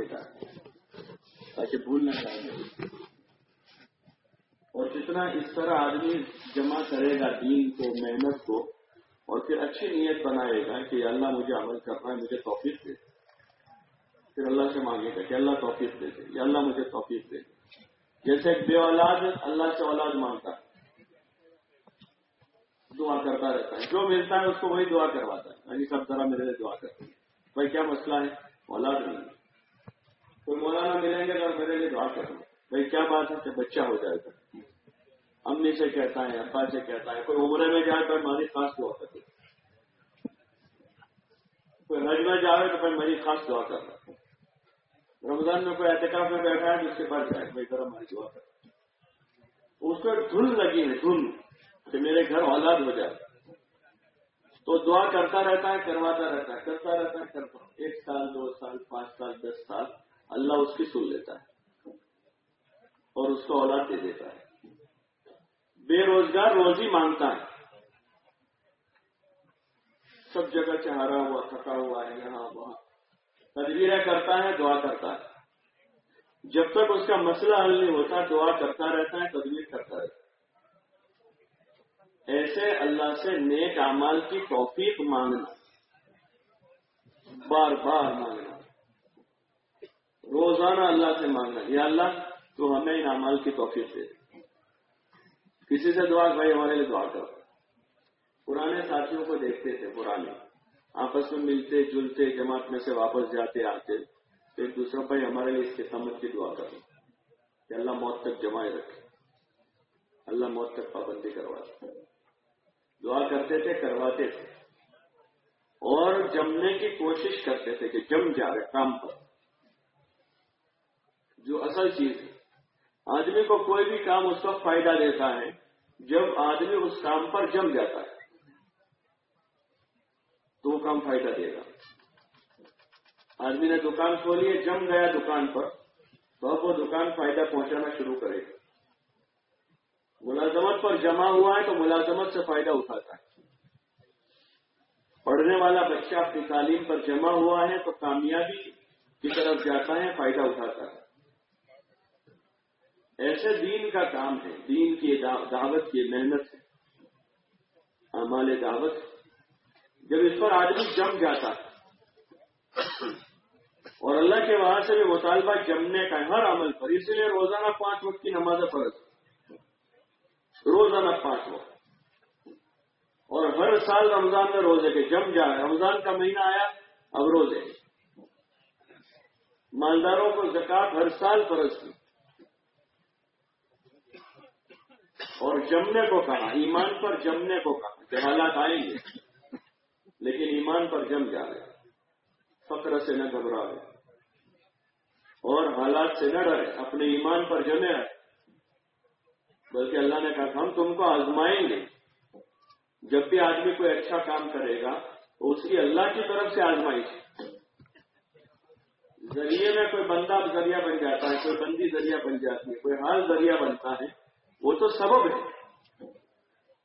لیتا تاکہ بھول نہ جائے۔ اور جتنا اس طرح آدمی جمع کرے گا دین کو، محنت کو، اور پھر اچھی نیت بنائے گا کہ اللہ مجھے عمل کرنا ہے، مجھے توفیق دے۔ پھر اللہ سے مانگے گا کہ اللہ توفیق دے دے، یا اللہ مجھے توفیق دے۔ جیسے ایک بے اولاد اللہ سے اولاد مانگتا دعا کرتا رہتا ہے۔ جو ملتا ہے، اس کو وہی دعا کرواتا ہے۔ یعنی سب طرح میرے لیے دعا کرتے ہیں۔ بھائی، کیا مسئلہ ہے؟ اولاد نہیں کوئی مولانا ملیں گے تو میرے لیے دعا کریں بھائی کیا بات ہے؟ کہ بچہ ہو جائے گا۔ امی سے کہتا ہے، ابا سے کہتا ہے، کوئی عمرے میں جائے تو ہماری خاص دعا کرتے کوئی حج میں جائے تو پھر میری خاص دعا کر رہا رمضان میں کوئی احتکاب میں بیٹھا ہے تو اس کے پاس جائے۔ بھائی طرح ہماری دعا کر اس کو دھن لگی ہے، دھن۔ کہ میرے گھر اولاد ہو جائے۔ تو دعا کرتا رہتا ہے، کرواتا رہتا ہے، کرتا رہتا ہے، کرتا ایک سال، دو سال، پانچ سال، دس سال۔ اللہ اس کی سن لیتا ہے اور اس کو اولاد دے دیتا ہے۔ بے روزگار روزی مانگتا ہے۔ سب جگہ چہارا ہوا، تھکا ہوا ہے، یہاں وہاں۔ تدبیریں کرتا ہے، دعا کرتا ہے۔ جب تک اس کا مسئلہ حل نہیں ہوتا، دعا کرتا رہتا ہے، تدبیر کرتا رہتا ہے۔ ایسے اللہ سے نیک اعمال کی توفیق مانگنا، بار بار مانگنا۔ روزانہ اللہ سے مانگنا یا اللہ، تو ہمیں ان اعمال کی توفیق دے۔ کسی سے دعا، بھائی، ہمارے لیے دعا کرو۔ پرانے ساتھیوں کو دیکھتے تھے، پرانے۔ آپس میں ملتے، جلتے، جماعت میں سے واپس جاتے، آتے۔ تو ایک دوسرا، بھائی، ہمارے لیے اس کے سمجھ کی دعا کرو۔ کہ اللہ موت تک جمائے رکھے۔ اللہ موت تک پابندی کروا دعا کرتے تھے، کرواتے تھے۔ اور جمنے کی کوشش کرتے تھے کہ جم جا رہے، کام پر۔ جو اصل چیز ہے۔ آدمی کو کوئی بھی کام اس کا فائدہ دیتا ہے جب آدمی اس کام پر جم جاتا ہے۔ تو وہ کام فائدہ دے گا۔ آدمی نے دکان کھولی ہے، جم گیا دکان پر، تو اب وہ دکان فائدہ پہنچانا شروع کرے گا۔ ملازمت پر جمع ہوا ہے تو ملازمت سے فائدہ اٹھاتا ہے۔ پڑھنے والا بچہ اپنی تعلیم پر جمع ہوا ہے تو کامیابی کی طرف جاتا ہے، فائدہ اٹھاتا ہے۔ ایسے دین کا کام ہے، دین کی دعوت کی محنت ہے۔ امال دعوت۔ جب اس پر آدمی جم جاتا ہے اور اللہ کے وہاں سے بھی مطالبہ جمنے کا ہر عمل پر، اسی لیے روزانہ پانچ وقت کی نماز فرض۔ روزانہ پانچ وقت۔ اور ہر سال رمضان میں روزے کے، جم جائے رمضان کا مہینہ آیا، اب روزے۔ مالداروں کو زکات ہر سال فرض کی اور جمنے کو کہا، ایمان پر جمنے کو کہا۔ کہ حالات آئیں گے لیکن ایمان پر جم جا رہے فقر سے نہ گھبرا رہے۔ اور حالات سے نہ ڈرے۔ اپنے ایمان پر جمے رہے بلکہ اللہ نے کہا، ہم تم کو آزمائیں گے۔ جب بھی آدمی کوئی اچھا کام کرے گا، تو اس کی اللہ کی طرف سے آزمائش ذریعے میں کوئی بندہ ذریعہ بن جاتا ہے، کوئی بندی ذریعہ بن جاتی ہے، کوئی حال ذریعہ بنتا ہے وہ تو سبب ہے۔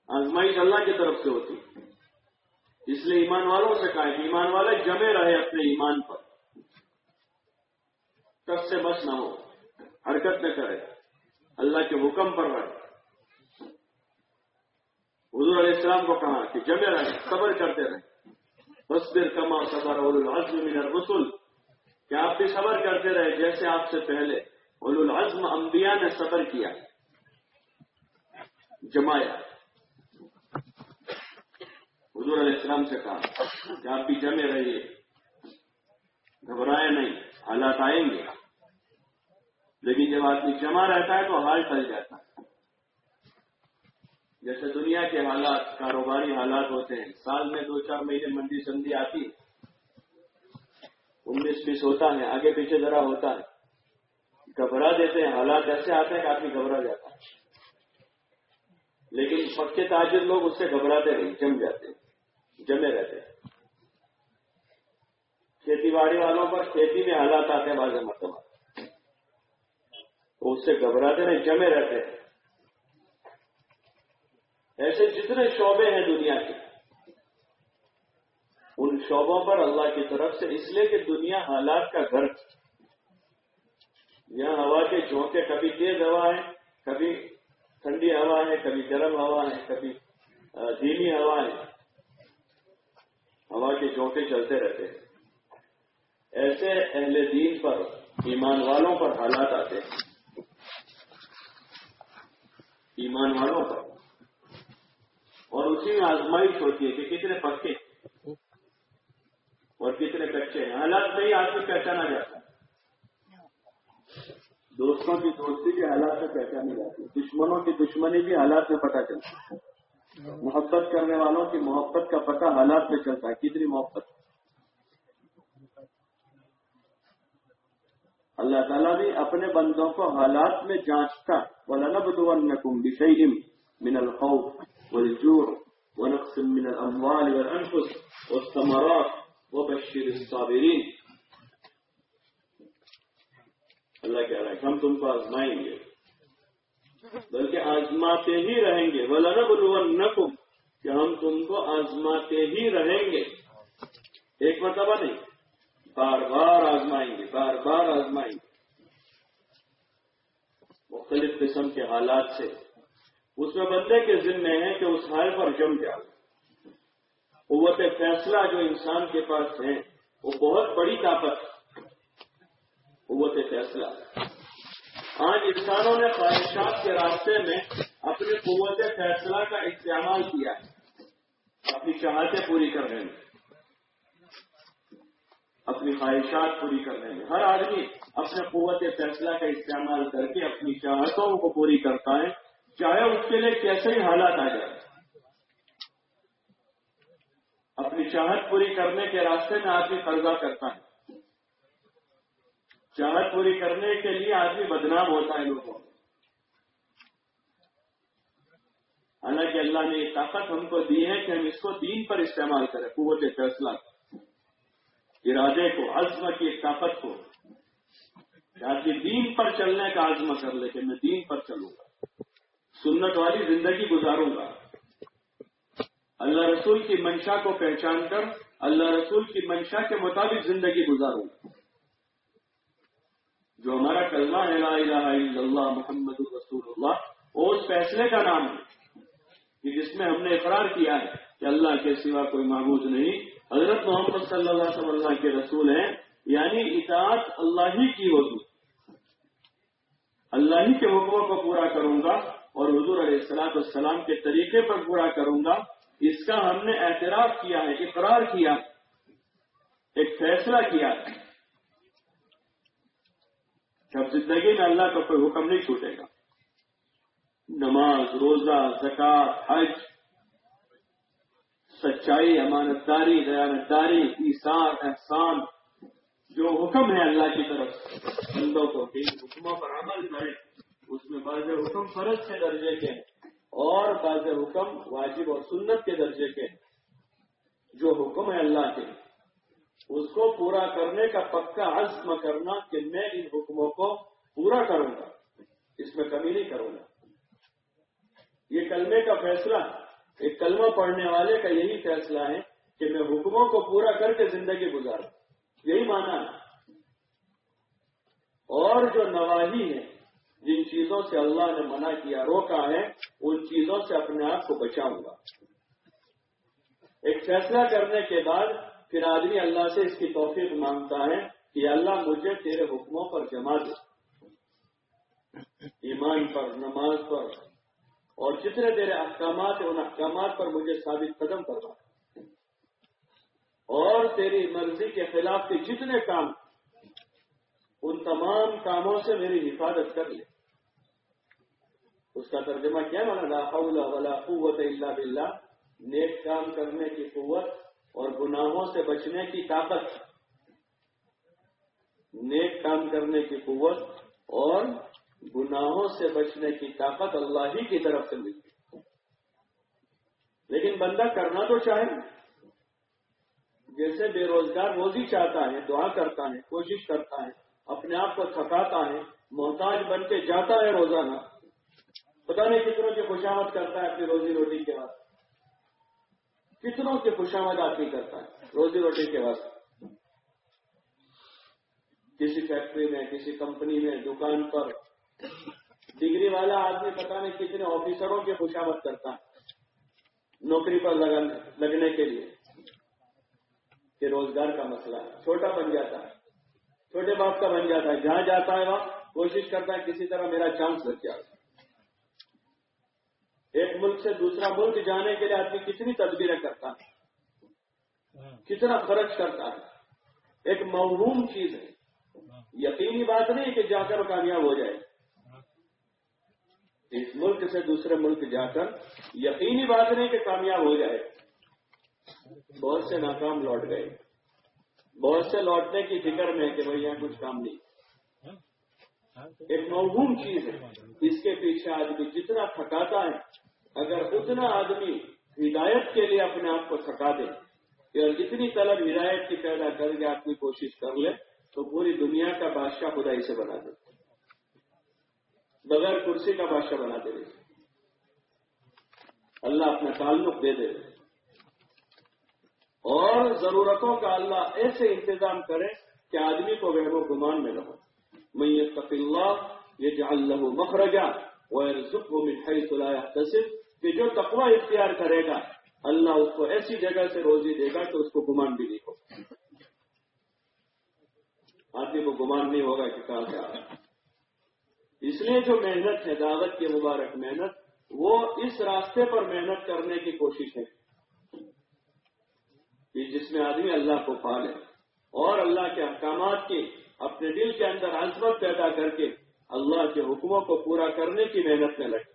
آزمائش اللہ کی طرف سے ہوتی اس لیے ایمان والوں سے کہا کہ ایمان والے جمے رہے اپنے ایمان پر۔ کب سے بس نہ ہو۔ حرکت نہ کرے۔ اللہ کے حکم پر رہے۔ حضور علیہ السلام کو کہا کہ جمے رہے، صبر کرتے رہے۔ بس دیر کما صبر العزم من الرسل۔ کہ آپ بھی صبر کرتے رہے جیسے آپ سے پہلے اول العزم انبیاء نے صبر کیا۔ جمایا حضور علیہ السلام سے کہا کہ آپ بھی جمے رہیے گھبرائے نہیں، حالات آئیں گے۔ لیکن جب آدمی جمع رہتا ہے تو حال ٹل جاتا ہے۔ جیسے دنیا کے حالات، کاروباری حالات ہوتے ہیں، سال میں دو چار مہینے منڈی سندھی آتی انیس بیس ہوتا ہے، آگے پیچھے ذرا ہوتا ہے۔ گھبرا دیتے ہیں، حالات ایسے آتے ہیں کہ آدمی گھبرا جاتا ہے۔ لیکن پکے تاجر لوگ اس سے گھبراتے نہیں، جم جاتے جمے رہتے کھیتی باڑی والوں پر کھیتی میں حالات آتے ہیں بعض مرتبہ۔ تو اس سے گھبراتے نہیں، جمے رہتے ایسے جتنے شعبے ہیں دنیا کے، ان شعبوں پر اللہ کی طرف سے اس لیے کہ دنیا حالات کا گھر یہاں ہوا کے جھونکے، کبھی تیز ہوا ہے، کبھی ٹھنڈی ہوا ہے، کبھی گرم ہوا ہے، کبھی دھیمی ہوا ہے۔ ہوا کے جھونکے چلتے رہتے ہیں۔ ایسے اہل دین پر، ایمان والوں پر حالات آتے ہیں۔ ایمان والوں پر۔ اور اسی میں آزمائش ہوتی ہے کہ کتنے پکے اور کتنے کچے ہیں۔ حالات میں ہی آدمی پہچانا جاتا دوستوں کی دوستی کے حالات میں پہچانی جاتی ہے۔ دشمنوں کی دشمنی بھی حالات میں پتہ چلتا ہے۔ محبت کرنے والوں کی محبت کا پتہ حالات میں چلتا ہے۔ کتنی محبت۔ اللہ تعالیٰ بھی اپنے بندوں کو حالات میں جانچتا وَلَنَبْدُوَنَّكُمْ بِشَيْءٍ مِنَ الْخَوْفِ وَالْجُوعِ ونقص من الأموال والأنفس والثمرات وبشر الصابرين اللہ کہہ رہا ہے ہم تم کو آزمائیں گے۔ بلکہ آزماتے ہی رہیں گے۔ وَلَنَبْلُوَنَّكُمْ کہ ہم تم کو آزماتے ہی رہیں گے۔ ایک مرتبہ نہیں، بار بار آزمائیں گے، بار بار آزمائیں گے۔ مختلف قسم کے حالات سے۔ اس میں بندے کے ذمے ہے کہ اس حال پر جم جائے۔ قوت فیصلہ جو انسان کے پاس ہے، وہ بہت بڑی طاقت ہے۔ قوت فیصلہ۔ آج انسانوں نے خواہشات کے راستے میں اپنی قوت فیصلہ کا استعمال کیا۔ ہے اپنی چاہتیں پوری کرنے میں۔ اپنی خواہشات پوری کرنے میں۔ ہر آدمی اپنے قوت فیصلہ کا استعمال کر کے اپنی چاہتوں کو پوری کرتا ہے، چاہے اس کے لیے کیسے ہی حالات آ جائے اپنی چاہت پوری کرنے کے راستے میں آدمی قرضہ کرتا ہے۔ چاہت پوری کرنے کے لیے آدمی بدنام ہوتا ہے لوگوں حالانکہ اللہ نے یہ طاقت ہم کو دی ہے کہ ہم اس کو دین پر استعمال کریں، قوت فیصلہ۔ ارادے کو، عزم کی طاقت کو۔ آدمی دین پر چلنے کا عزم کر لے کہ میں دین پر چلوں گا۔ سنت والی زندگی گزاروں گا۔ اللہ رسول کی منشا کو پہچان کر، اللہ رسول کی منشا کے مطابق زندگی گزاروں گا۔ جو ہمارا کلمہ ہے لا الہ الا اللہ محمد رسول اللہ، وہ اس فیصلے کا نام ہے کہ جس میں ہم نے اقرار کیا ہے کہ اللہ کے سوا کوئی معبود نہیں۔ حضرت محمد صلی اللہ علیہ وسلم اللہ کے رسول ہیں یعنی اطاعت اللہ ہی کی ہوگی۔ اللہ ہی کے حکموں کو پورا کروں گا اور حضور علیہ السلاط السلام کے طریقے پر پورا کروں گا۔ اس کا ہم نے اعتراف کیا ہے، اقرار کیا ایک فیصلہ کیا جب زندگی میں اللہ کا کوئی حکم نہیں چھوٹے گا۔ نماز، روزہ، زکات، حج، سچائی امانت داری دیانت داری ایسان احسان، جو حکم ہے اللہ کی طرف بندوں کو کہ حکموں پر عمل کریں۔ اس میں بعض حکم فرض کے درجے کے اور بعض حکم واجب اور سنت کے درجے کے جو حکم ہے اللہ کے۔ اس کو پورا کرنے کا پکا عزم کرنا کہ میں ان حکموں کو پورا کروں گا۔ اس میں کمی نہیں کروں گا۔ یہ کلمے کا فیصلہ ایک کلمہ پڑھنے والے کا یہی فیصلہ ہے کہ میں حکموں کو پورا کر کے زندگی گزاروں۔ یہی مانا ہے۔ اور جو نواحی ہے، جن چیزوں سے اللہ نے منع کیا، روکا ہے، ان چیزوں سے اپنے آپ کو بچاؤں گا۔ ایک فیصلہ کرنے کے بعد پھر آدمی اللہ سے اس کی توفیق مانگتا ہے کہ اللہ مجھے تیرے حکموں پر جما دے۔ ایمان پر، نماز پر، اور جتنے تیرے احکامات ہیں، ان احکامات پر مجھے ثابت قدم کروا اور تیری مرضی کے خلاف کے جتنے کام، ان تمام کاموں سے میری حفاظت کر لے۔ اس کا ترجمہ کیا مانا لا حول ولا قوت الا باللہ۔ نیک کام کرنے کی قوت اور گناہوں سے بچنے کی طاقت۔ نیک کام کرنے کی قوت اور گناہوں سے بچنے کی طاقت اللہ ہی کی طرف سے ملتی لیکن بندہ کرنا تو چاہے۔ جیسے بے روزگار روزی چاہتا ہے، دعا کرتا ہے، کوشش کرتا ہے، اپنے آپ کو تھکاتا ہے، محتاج بن کے جاتا ہے روزانہ۔ پتا نہیں کتنوں کی خوشامد کرتا ہے اپنی روزی روٹی کے بعد۔ کتنوں کی خوشامد آتی کرتا ہے؟ روزی روٹی کے بعد کسی فیکٹری میں، کسی کمپنی میں، دکان پر۔ ڈگری والا آدمی پتا نہیں کتنے آفیسروں کی خوشامد کرتا ہے۔ نوکری پر لگنے کے لیے۔ کہ روزگار کا مسئلہ ہے۔ چھوٹا بن جاتا ہے۔ چھوٹے باپ کا بن جاتا ہے۔ جہاں جاتا ہے وہاں کوشش کرتا ہے، کسی طرح میرا چانس لگ جائے۔ ملک سے دوسرا ملک جانے کے لیے آدمی کتنی تدبیریں کرتا ہے؟ کتنا خرچ کرتا ہے؟ ایک موہوم چیز ہے۔ یقینی بات نہیں کہ جا کر کامیاب ہو جائے۔ اس ملک سے دوسرے ملک جا کر یقینی بات نہیں کہ کامیاب ہو جائے۔ بہت سے ناکام لوٹ گئے۔ بہت سے لوٹنے کی فکر میں کہ بھائی یہاں کچھ کام نہیں۔ ایک موہوم چیز ہے۔ اس کے پیچھے آدمی جتنا تھکاتا ہے اگر اتنا آدمی ہدایت کے لیے اپنے آپ کو تھکا دے اور جتنی طلب ہدایت کی پیدا کر کے آپ کی کوشش کر لے، تو پوری دنیا کا بادشاہ خدا اسے بنا دے۔ بغیر کرسی کا بادشاہ بنا دے۔ اللہ اپنا تعلق دے دے۔ اور ضرورتوں کا اللہ ایسے انتظام کرے کہ آدمی کو وہ گمان میں رہو۔ میں یہ اللہ یہ جو اللہ مخرجہ وہ مٹھائی سلایا تصف کہ جو تقوی اختیار کرے گا، اللہ اس کو ایسی جگہ سے روزی دے گا کہ اس کو گمان بھی نہیں ہوگا۔ آدمی کو گمان نہیں ہوگا کہ کہاں سے آ رہا اس لیے جو محنت ہے، دعوت کی مبارک محنت، وہ اس راستے پر محنت کرنے کی کوشش ہے کہ جس میں آدمی اللہ کو پالے اور اللہ کے احکامات کی اپنے دل کے اندر عزمت پیدا کر کے اللہ کے حکموں کو پورا کرنے کی محنت میں لگے۔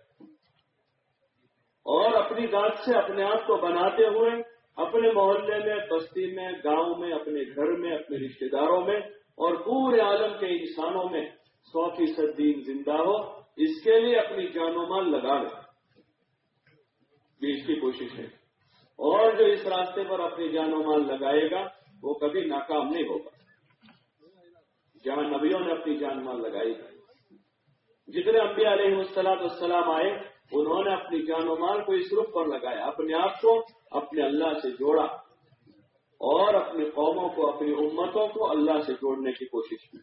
اور اپنی ذات سے اپنے آپ کو بناتے ہوئے، اپنے محلے میں، بستی میں، گاؤں میں، اپنے گھر میں، اپنے رشتے داروں میں، اور پورے عالم کے انسانوں میں سو فیصد دین زندہ ہو، اس کے لیے اپنی جان و مال لگا لیں اس کی کوشش ہے۔ اور جو اس راستے پر اپنی جان و مال لگائے گا، وہ کبھی ناکام نہیں ہوگا۔ جہاں نبیوں نے اپنی جان مال لگائی، جتنے انبیاء علیہ السلام السلام آئے انہوں نے اپنی جان و مال کو اس رخ پر لگایا، اپنے آپ کو، اپنے اللہ سے جوڑا اور اپنی قوموں کو، اپنی امتوں کو اللہ سے جوڑنے کی کوشش کی۔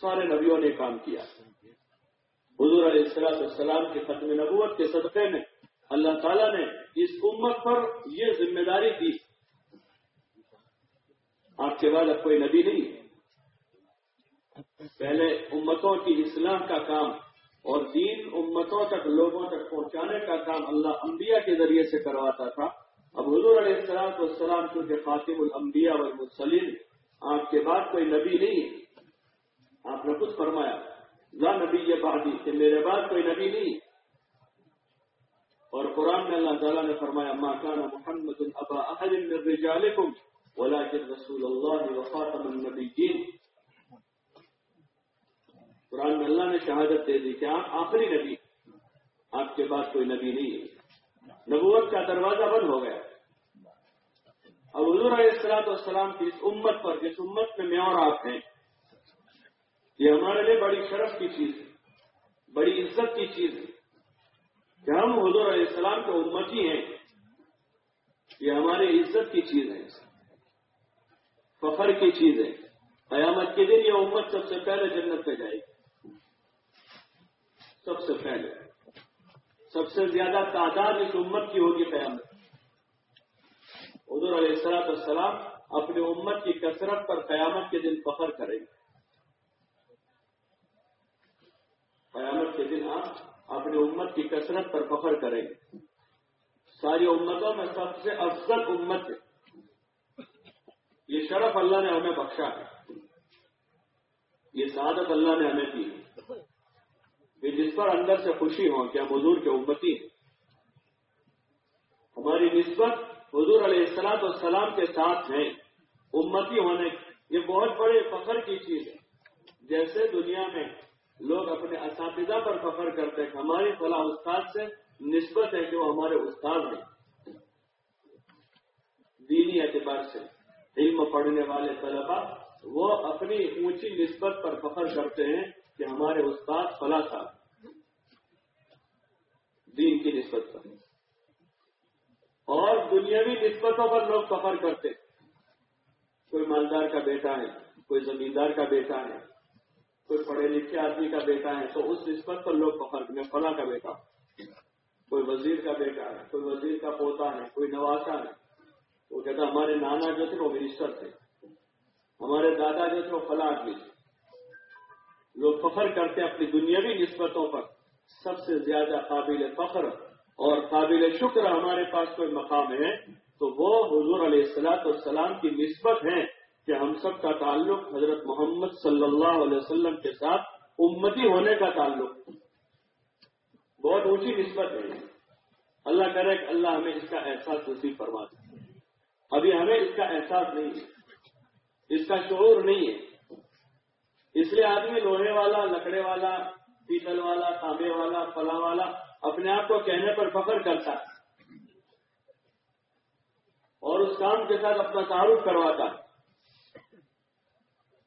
سارے نبیوں نے کام کیا۔ حضور علیہ السلاط السلام کے ختم نبوت کے صدقے میں اللہ تعالیٰ نے اس امت پر یہ ذمہ داری دی۔ آپ کے بعد اب کوئی نبی نہیں پہلے امتوں کی اسلام کا کام اور دین امتوں تک، لوگوں تک پہنچانے کا کام اللہ انبیاء کے ذریعے سے کرواتا تھا۔ اب حضور علیہ السلام کو السلام کیونکہ خاطم الانبیاء والمسلم آپ کے بعد کوئی نبی نہیں۔ آپ نے کچھ فرمایا، لا نبی یہ بادی کہ میرے بعد کوئی نبی نہیں۔ اور قرآن میں اللہ تعالیٰ نے فرمایا ماں کان محمد ابا احد من رجالکم ولكن رسول اللہ وخاتم النبیین۔ قرآن میں اللہ نے شہادت دے دی کہ آپ آخری نبی آپ کے پاس کوئی نبی نہیں ہے۔ نبوت کا دروازہ بند ہو گیا۔ اب حضور علیہ السلاط والسلام کی اس امت پر، جس امت میں میں اور آپ ہیں، یہ ہمارے لیے بڑی شرف کی چیز ہے، بڑی عزت کی چیز ہے کہ ہم حضور علیہ السلام کے امتی ہیں۔ یہ ہماری عزت کی چیز ہے۔ فخر کی چیز ہے۔ قیامت کے دن یہ امت سب سے پہلے جنت پہ جائے گی۔ سب سے پہلے۔ سب سے زیادہ تعداد اس امت کی ہوگی قیامت۔ حضور علیہ السلاط السلام اپنے امت کی کثرت پر قیامت کے دن فخر کریں گے۔ قیامت کے دن آپ اپنی امت کی کثرت پر فخر کریں گے۔ ساری امتوں میں سب سے افضل امت ہے۔ یہ شرف اللہ نے ہمیں بخشا ہے۔ یہ سعادت اللہ نے ہمیں دی ہے۔ کہ جس پر اندر سے خوشی ہو کہ ہم حضور کے امتی ہیں۔ ہماری نسبت حضور علیہ السلاط والسلام کے ساتھ ہیں امتی ہونے یہ بہت بڑے فخر کی چیز ہے۔ جیسے دنیا میں لوگ اپنے اساتذہ پر فخر کرتے ہیں ہماری فلاح استاد سے نسبت ہے کہ وہ ہمارے استاد ہیں۔ دینی اعتبار سے علم پڑھنے والے طلبا وہ اپنی اونچی نسبت پر فخر کرتے ہیں۔ کہ ہمارے استاد فلاں صاحب دین کی نسبت پر اور دنیاوی نسبتوں پر لوگ فخر کرتے کوئی مالدار کا بیٹا ہے، کوئی زمیندار کا بیٹا ہے، کوئی پڑھے لکھے آدمی کا بیٹا ہے، تو اس نسبت پر لوگ فخر میں فلاں کا بیٹا کوئی وزیر کا بیٹا ہے، کوئی وزیر کا پوتا ہے، کوئی نواسا ہے۔ وہ کہتا ہمارے نانا جو تھے وہ منسٹر تھے۔ ہمارے دادا جو تھے وہ فلاں آدمی تھے۔ لوگ فخر کرتے ہیں اپنی دنیاوی نسبتوں پر، سب سے زیادہ قابل فخر اور قابل شکر ہمارے پاس کوئی مقام ہے، تو وہ حضور علیہ السلاط والسلام کی نسبت ہے کہ ہم سب کا تعلق حضرت محمد صلی اللہ علیہ وسلم کے ساتھ امتی ہونے کا تعلق بہت اونچی نسبت ہے۔ اللہ کرے کہ اللہ ہمیں اس کا احساس نصیب فرما دے۔ ابھی ہمیں اس کا احساس نہیں ہے۔ اس کا شعور نہیں ہے۔ اس لیے آدمی لوہے والا، لکڑے والا، پیتل والا، تانبے والا فلاں والا اپنے آپ کو کہنے پر فخر کرتا اور اس کام کے ساتھ اپنا تعارف کرواتا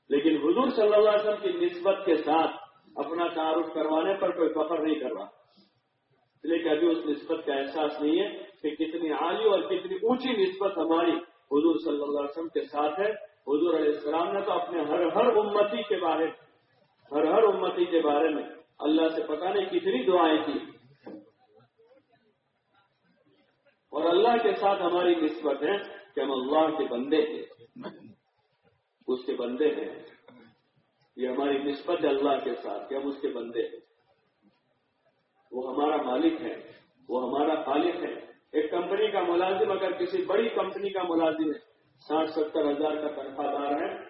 لیکن حضور صلی اللہ علیہ وسلم کی نسبت کے ساتھ اپنا تعارف کروانے پر کوئی فخر نہیں کر رہا اس لیے کہ ابھی اس نسبت کا احساس نہیں ہے کہ کتنی عالی اور کتنی اونچی نسبت ہماری حضور صلی اللہ علیہ وسلم کے ساتھ ہے۔ حضور علیہ السلام نے تو اپنے ہر ہر امتی کے بارے میں ہر ہر امتی کے بارے میں اللہ سے پتا نہیں کتنی دعائیں کی۔ اور اللہ کے ساتھ ہماری نسبت ہے کہ ہم اللہ کے بندے ہیں۔ اس کے بندے ہیں۔ یہ ہماری نسبت ہے اللہ کے ساتھ کہ ہم اس کے بندے ہیں۔ وہ ہمارا مالک ہے، وہ ہمارا خالق ہے۔ ایک کمپنی کا ملازم اگر کسی بڑی کمپنی کا ملازم ہے ساٹھ ستر ہزار کا تنخواہ دار ہے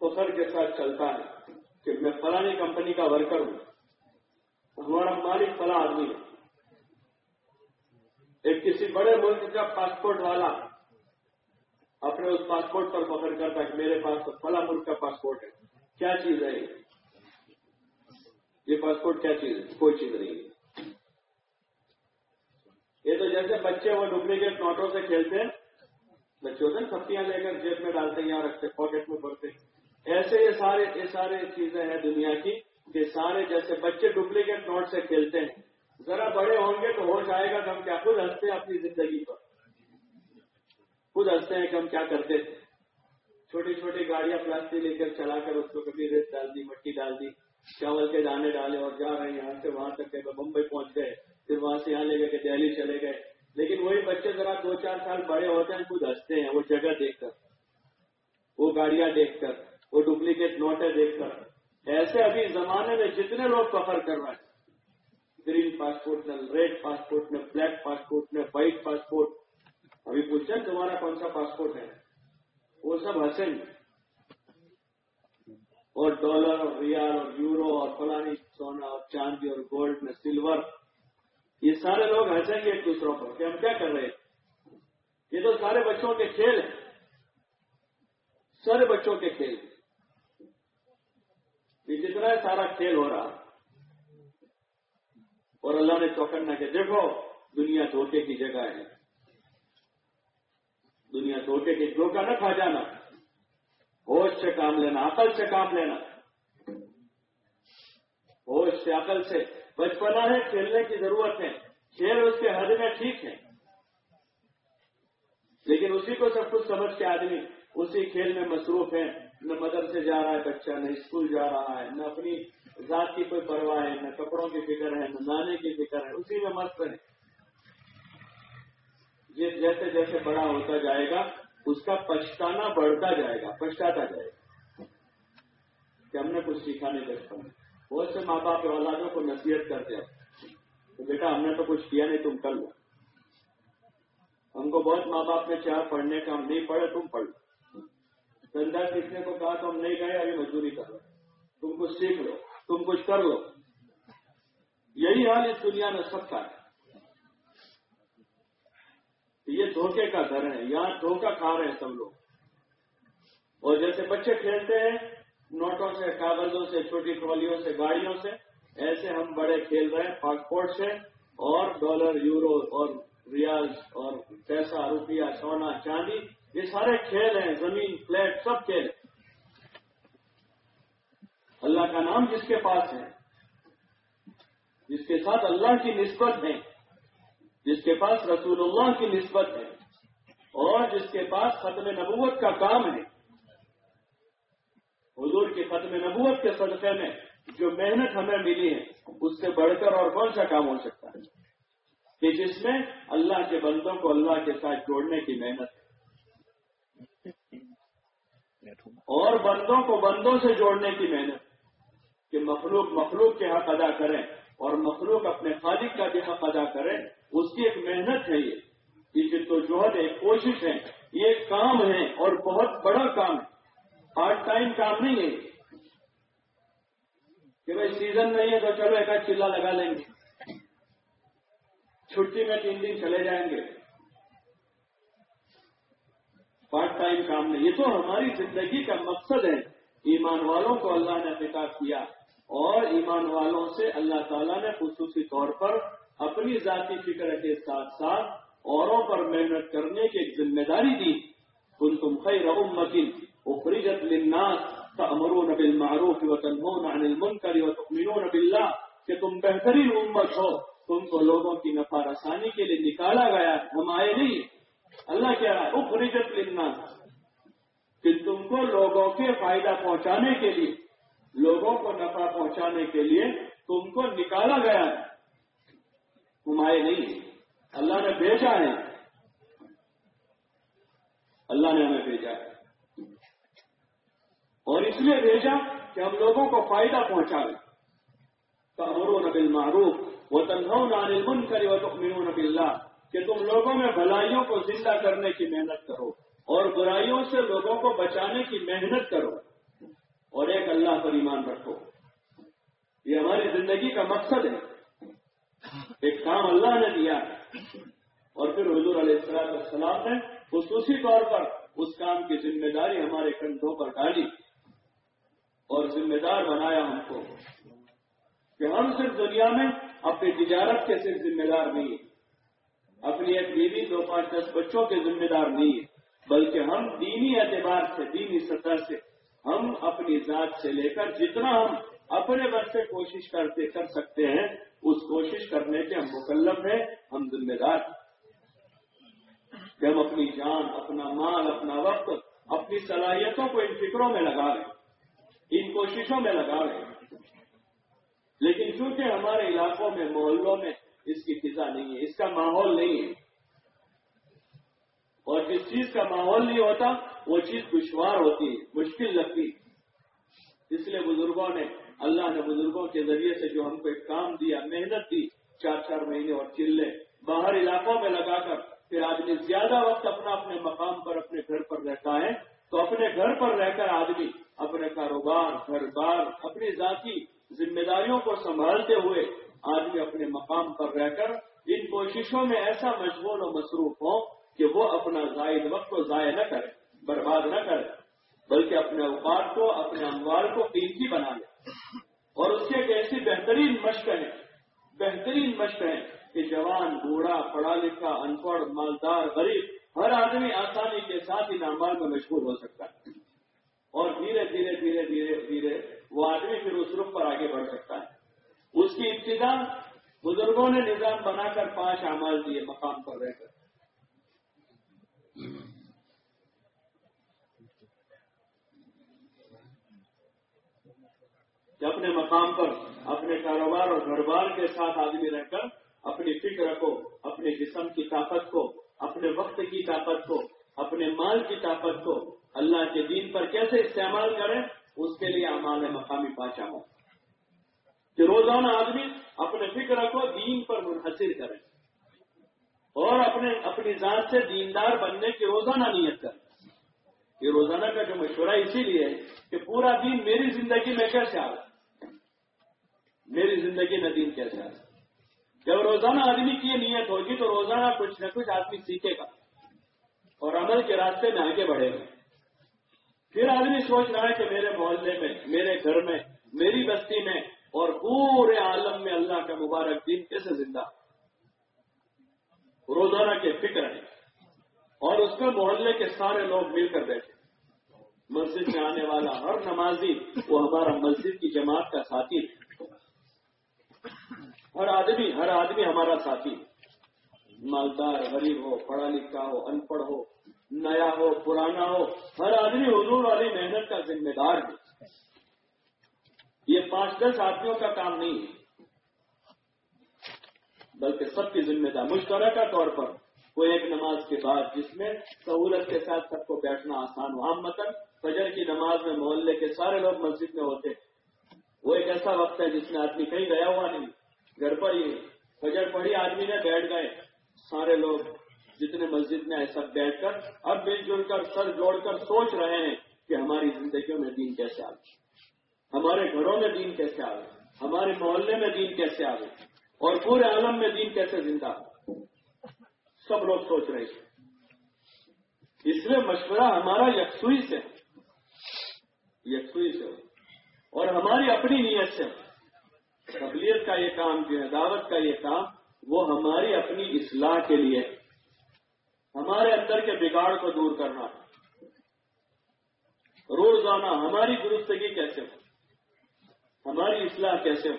فخر کے ساتھ چلتا ہے کہ میں فلانی کمپنی کا ورکر ہوں۔ ہمارا مالک فلاں آدمی ہے۔ ایک کسی بڑے ملک کا پاسپورٹ والا اپنے اس پاسپورٹ پر فخر کرتا کہ میرے پاس تو فلاں ملک کا پاسپورٹ ہے۔ کیا چیز ہے یہ؟ پاسپورٹ کیا چیز ہے؟ کوئی چیز نہیں۔ ہے یہ تو جیسے بچے وہ ڈپلیکیٹ نوٹوں سے کھیلتے ہیں بچے ہوتے ہیں سبزیاں لے کر جیب میں ڈالتے ہیں یہاں رکھتے پاکٹ میں پڑتے ایسے یہ سارے یہ سارے چیزیں ہیں دنیا کی کہ سارے جیسے بچے ڈپلیکیٹ نوٹ سے کھیلتے ہیں۔ ذرا بڑے ہوں گے تو ہوش آئے گا کہ ہم کیا خود ہنستے ہیں اپنی زندگی پر۔ خود ہنستے ہیں کہ ہم کیا کرتے تھے۔ چھوٹی چھوٹی گاڑیاں پلاسٹک لے کر چلا کر اس کو کبھی ریت ڈال دی، مٹی ڈال دی، چاول کے دانے ڈالے اور جا رہے ہیں یہاں سے وہاں تک گئے بمبئی پہنچ گئے، پھر وہاں سے یہاں لے گئے کہ دہلی چلے گئے۔ لیکن وہی بچے ذرا دو چار سال بڑے ہوتے ہیں، خود ہنستے ہیں، وہ جگہ دیکھ کر، وہ گاڑیاں دیکھ کر، وہ ڈپلیکیٹ نوٹیں دیکھ کر۔ ایسے ابھی زمانے میں جتنے لوگ فخر کر رہے ہیں، گرین پاسپورٹ نے ریڈ پاسپورٹ نے بلیک پاسپورٹ نے وائٹ پاسپورٹ۔ ابھی پوچھیں تمہارا کون سا پاسپورٹ ہے؟ وہ سب ہنسیں گے۔ اور ڈالر اور ریال اور یورو اور فلانی سونا اور چاندی اور گولڈ میں سلور یہ سارے لوگ ہنسیں گے ایک دوسروں پر کہ ہم کیا کر رہے ہیں؟ یہ تو سارے بچوں کے کھیل ہیں۔ سارے بچوں کے کھیل۔ یہ جتنا ہے سارا کھیل ہو رہا اور اللہ نے چوکنا کہ دیکھو، دنیا دھوکے کی جگہ ہے۔ دنیا دھوکے کی دھوکہ نہ کھا جانا۔ ہوش سے کام لینا، عقل سے کام لینا۔ ہوش سے، عقل سے۔ بچپنا ہے، کھیلنے کی ضرورت ہے۔ کھیل اس کے حد میں ٹھیک ہے۔ لیکن اسی کو سب کچھ سمجھ کے آدمی اسی کھیل میں مصروف ہے، نہ مدر سے جا رہا ہے بچہ، نہ اسکول جا رہا ہے، نہ اپنی ذات کی کوئی پرواہ ہے، نہ کپڑوں کی فکر ہے، نہ نانے کی فکر ہے۔ اسی میں مست ہے۔ جیسے جیسے بڑا ہوتا جائے گا، اس کا پچھتانا بڑھتا جائے گا، پچھتاتا جائے گا۔ کہ ہم نے کچھ سیکھا نہیں بچپن میں۔ بہت سے ماں باپ اولادوں کو نصیحت کرتے ہیں۔ تو بیٹا، ہم نے تو کچھ کیا نہیں، تم کر لو۔ ہم کو بہت ماں باپ نے چاہ پڑھنے کا، ہم نہیں پڑھے، تم پڑھ لو۔ دندا سیکھنے کو کہا تو ہم نہیں گئے ابھی مزدوری کر لو۔ تم کچھ سیکھ لو، تم کچھ کر لو۔ یہی حال اس دنیا میں سب کا ہے۔ یہ دھوکے کا گھر ہے، یہاں دھوکہ کھا رہے ہیں سب لوگ۔ اور جیسے بچے کھیلتے ہیں نوٹوں سے، کاغذوں سے، چھوٹی ٹرالیوں سے، گاڑیوں سے، ایسے ہم بڑے کھیل رہے ہیں، پاسپورٹ سے، اور ڈالر، یورو، اور ریال، اور پیسہ، روپیہ، سونا، چاندی، یہ سارے کھیل ہیں، زمین، فلیٹ، سب کھیل۔ اللہ کا نام جس کے پاس ہے، جس کے ساتھ اللہ کی نسبت ہے، جس کے پاس رسول اللہ کی نسبت ہے، اور جس کے پاس ختم نبوت کا کام ہے۔ حضور کی ختم نبوت کے صدقے میں جو محنت ہمیں ملی ہے، اس سے بڑھ کر اور کون سا کام ہو سکتا ہے۔ کہ جس میں اللہ کے بندوں کو اللہ کے ساتھ جوڑنے کی محنت اور بندوں کو بندوں سے جوڑنے کی محنت کہ مخلوق مخلوق کے حق ادا کریں اور مخلوق اپنے خالق کا بھی حق ادا کریں، اس کی ایک محنت ہے یہ۔ یہ تو جوہد ایک کوشش ہے۔ یہ ایک کام ہے اور بہت بڑا کام ہے۔ پارٹ ٹائم کام نہیں ہے۔ کہ بھائی سیزن نہیں ہے تو چلو ایک چلا لگا لیں گے۔ چھٹی میں تین دن چلے جائیں گے۔ پارٹ ٹائم کام نہیں۔ یہ تو ہماری زندگی کا مقصد ہے۔ ایمان والوں کو اللہ نے خطاب کیا۔ اور ایمان والوں سے اللہ تعالیٰ نے خصوصی طور پر اپنی ذاتی فکر کے ساتھ ساتھ اوروں پر محنت کرنے کی ایک ذمہ داری دی۔ کن تم خیر امکن اخرجت للناس تأمرون بالمعروف وتنهون عن المنکر وتؤمنون باللہ کہ تم بہترین امت ہو۔ تم کو لوگوں کی نفع رسانی کے لیے نکالا گیا۔ ہم آئے نہیں۔ اللہ کیا ہے، اخرجت للناس۔ کہ تم کو لوگوں کے فائدہ پہنچانے کے لیے، لوگوں کو نفع پہنچانے کے لیے تم کو نکالا گیا۔ ہے تم آئے نہیں۔ اللہ نے بھیجا ہے۔ اللہ نے ہمیں بھیجا ہے۔ اور اس لیے بھیجا کہ ہم لوگوں کو فائدہ پہنچا لیں تو نبل معروف وہ تنہو نان من کرے وہ اللہ کہ تم لوگوں میں بھلائیوں کو زندہ کرنے کی محنت کرو اور برائیوں سے لوگوں کو بچانے کی محنت کرو۔ اور ایک اللہ پر ایمان رکھو۔ یہ ہماری زندگی کا مقصد ہے۔ ایک کام اللہ نے دیا اور پھر حضور علیہ السلام السلام نے خصوصی طور پر اس کام کی ذمہ داری ہمارے کندھوں پر ڈالی۔ اور ذمہ دار بنایا ہم کو کہ ہم صرف دنیا میں اپنی تجارت کے صرف ذمہ دار نہیں ہیں۔ اپنی ایک بیوی دو پانچ دس بچوں کے ذمہ دار نہیں ہیں۔ بلکہ ہم دینی اعتبار سے، دینی سطح سے ہم اپنی ذات سے لے کر جتنا ہم اپنے بس سے کوشش کرتے، کر سکتے ہیں، اس کوشش کرنے کے ہم مکلف ہیں، ہم ذمہ دار کہ ہم اپنی جان، اپنا مال، اپنا وقت، اپنی صلاحیتوں کو ان فکروں میں لگا رہے ہیں۔ ان کوششوں میں لگا رہے ہیں۔ لیکن چونکہ ہمارے علاقوں میں، محلوں میں اس کی فضا نہیں ہے، اس کا ماحول نہیں ہے۔ اور جس چیز کا ماحول نہیں ہوتا، وہ چیز دشوار ہوتی ہے، مشکل لگتی اس لیے بزرگوں نے، اللہ نے بزرگوں کے ذریعے سے جو ہم کو ایک کام دیا، محنت دی، چار چار مہینے اور چلے، باہر علاقوں میں لگا کر، پھر آدمی زیادہ وقت اپنا اپنے مقام پر، اپنے گھر پر رہتا ہے۔ تو اپنے گھر پر رہ کر آدمی، اپنے کاروبار گھر بار اپنی ذاتی ذمہ داریوں کو سنبھالتے ہوئے آدمی اپنے مقام پر رہ کر ان کوششوں میں ایسا مشغول و مصروف ہو کہ وہ اپنا زائد وقت کو ضائع نہ کرے، برباد نہ کرے، بلکہ اپنے اوقات کو، اپنے اموال کو قیمتی بنا لے۔ اور اس کی ایک ایسی بہترین مشق ہے، بہترین مشق ہے کہ جوان، بوڑھا پڑھا لکھا ان پڑھ مالدار، غریب ہر آدمی آسانی کے ساتھ ان اموال میں مشغول ہو سکتا ہے۔ اور دھیرے دھیرے دھیرے دھیرے دھیرے وہ آدمی پھر اس رخ پر آگے بڑھ سکتا ہے۔ اس کی ابتدا بزرگوں نے نظام بنا کر پانچ اعمال دیے مقام پر رہ کر۔ اپنے مقام پر، اپنے کاروبار اور گھر بار کے ساتھ آدمی رہ کر اپنی فکر کو اپنے جسم کی طاقت کو اپنے وقت کی طاقت کو، اپنے مال کی طاقت کو اللہ کے دین پر کیسے استعمال کریں، اس کے لیے امان مقامی پاچا ہو کہ روزانہ آدمی اپنے فکر کو دین پر منحصر کریں اور اپنے، اپنی ذات سے دیندار بننے کی روزانہ نیت کریں یہ روزانہ کا جو مشورہ اسی لیے ہے کہ پورا دین میری زندگی میں کیسے آ رہا میری زندگی میں دین کیسے آ رہا جب روزانہ آدمی کی یہ نیت ہوگی تو روزانہ کچھ نہ کچھ آدمی سیکھے گا اور عمل کے راستے میں آگے بڑھے گا۔ پھر آدمی سوچ رہا ہے کہ میرے محلے میں، میرے گھر میں، میری بستی میں اور پورے عالم میں اللہ کا مبارک دین کیسے زندہ روزانہ کے فکر ہے۔ اور اس میں محلے کے سارے لوگ مل کر بیٹھے۔ مسجد میں آنے والا ہر نمازی وہ ہمارا مسجد کی جماعت کا ساتھی ہے۔ ہر آدمی ہر آدمی ہمارا ساتھی مالدار، غریب ہو، پڑھا لکھا ہو ان پڑھ ہو، نیا ہو، پرانا ہو، ہر آدمی حضور والی محنت کا ذمہ دار ہے۔ یہ پانچ دس آدمیوں کا کام نہیں ہے، بلکہ سب کی ذمہ دار، مشترکہ طور پر۔ وہ ایک نماز کے بعد جس میں سہولت کے ساتھ سب کو بیٹھنا آسان ہو۔ عام متن فجر کی نماز میں محلے کے سارے لوگ مسجد میں ہوتے وہ ایک ایسا وقت ہے جس میں آدمی کہیں گیا ہوا نہیں۔ گھر پر ہی فجر پڑھی آدمی نے بیٹھ گئے۔ سارے لوگ جتنے مسجد میں ایسا بیٹھ کر اب مل جل کر سر جوڑ کر سوچ رہے ہیں کہ ہماری زندگیوں میں دین کیسے آئے ہمارے گھروں میں دین کیسے آئے ہمارے محلے میں دین کیسے آئے اور پورے عالم میں دین کیسے زندہ سب لوگ سوچ رہے ہیں۔ اس لیے مشورہ ہمارا یکسوئی سے یکسوئی سے ہو اور ہماری اپنی نیت سے قبلیت کا یہ کام جو ہے، دعوت کا یہ کام، وہ ہماری اپنی اصلاح کے لیے ہمارے اندر کے بگاڑ کو دور کرنا۔ روزانہ ہماری درستگی کیسے ہو؟ ہماری اصلاح کیسے ہو؟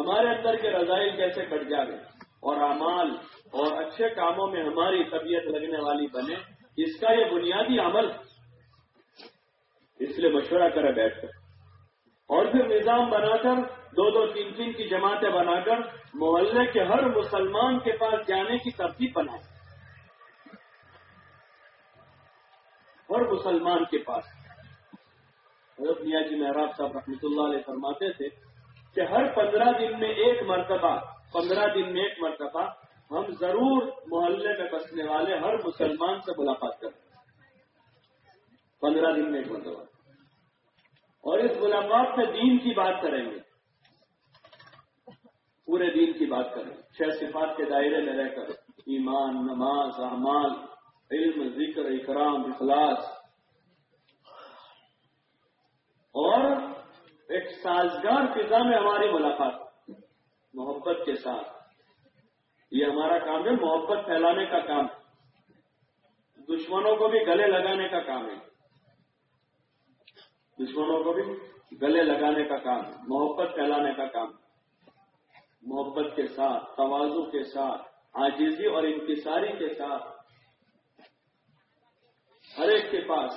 ہمارے اندر کے رضائل کیسے کٹ جائے اور اعمال اور اچھے کاموں میں ہماری طبیعت لگنے والی بنے، اس کا یہ بنیادی عمل۔ اس لیے مشورہ کرے بیٹھ کر۔ اور پھر نظام بنا کر دو دو تین تین کی جماعتیں بنا کر محلے کے ہر مسلمان کے پاس جانے کی ترتیب بنائے ہر مسلمان کے پاس۔ حضرت میاں جی محراب صاحب رحمۃ اللہ علیہ فرماتے تھے کہ ہر پندرہ دن میں ایک مرتبہ، پندرہ دن میں ایک مرتبہ ہم ضرور محلے میں بسنے والے ہر مسلمان سے ملاقات کریں۔ پندرہ دن میں ایک مرتبہ۔ اور اس ملاقات میں دین کی بات کریں گے۔ پورے دین کی بات کریں۔ چھ صفات کے دائرے میں رہ کر۔ ایمان، نماز احمال علم، ذکر، اکرام، اخلاص۔ اور ایک سازگار فضا میں ہماری ملاقات، محبت کے ساتھ۔ یہ ہمارا کام ہے، محبت پھیلانے کا کام۔ دشمنوں کو بھی گلے لگانے کا کام ہے۔ دشمنوں کو بھی گلے لگانے کا کام، محبت پھیلانے کا کام۔ محبت کے ساتھ توازو کے ساتھ آجیزی اور انکساری کے ساتھ ہر ایک کے پاس،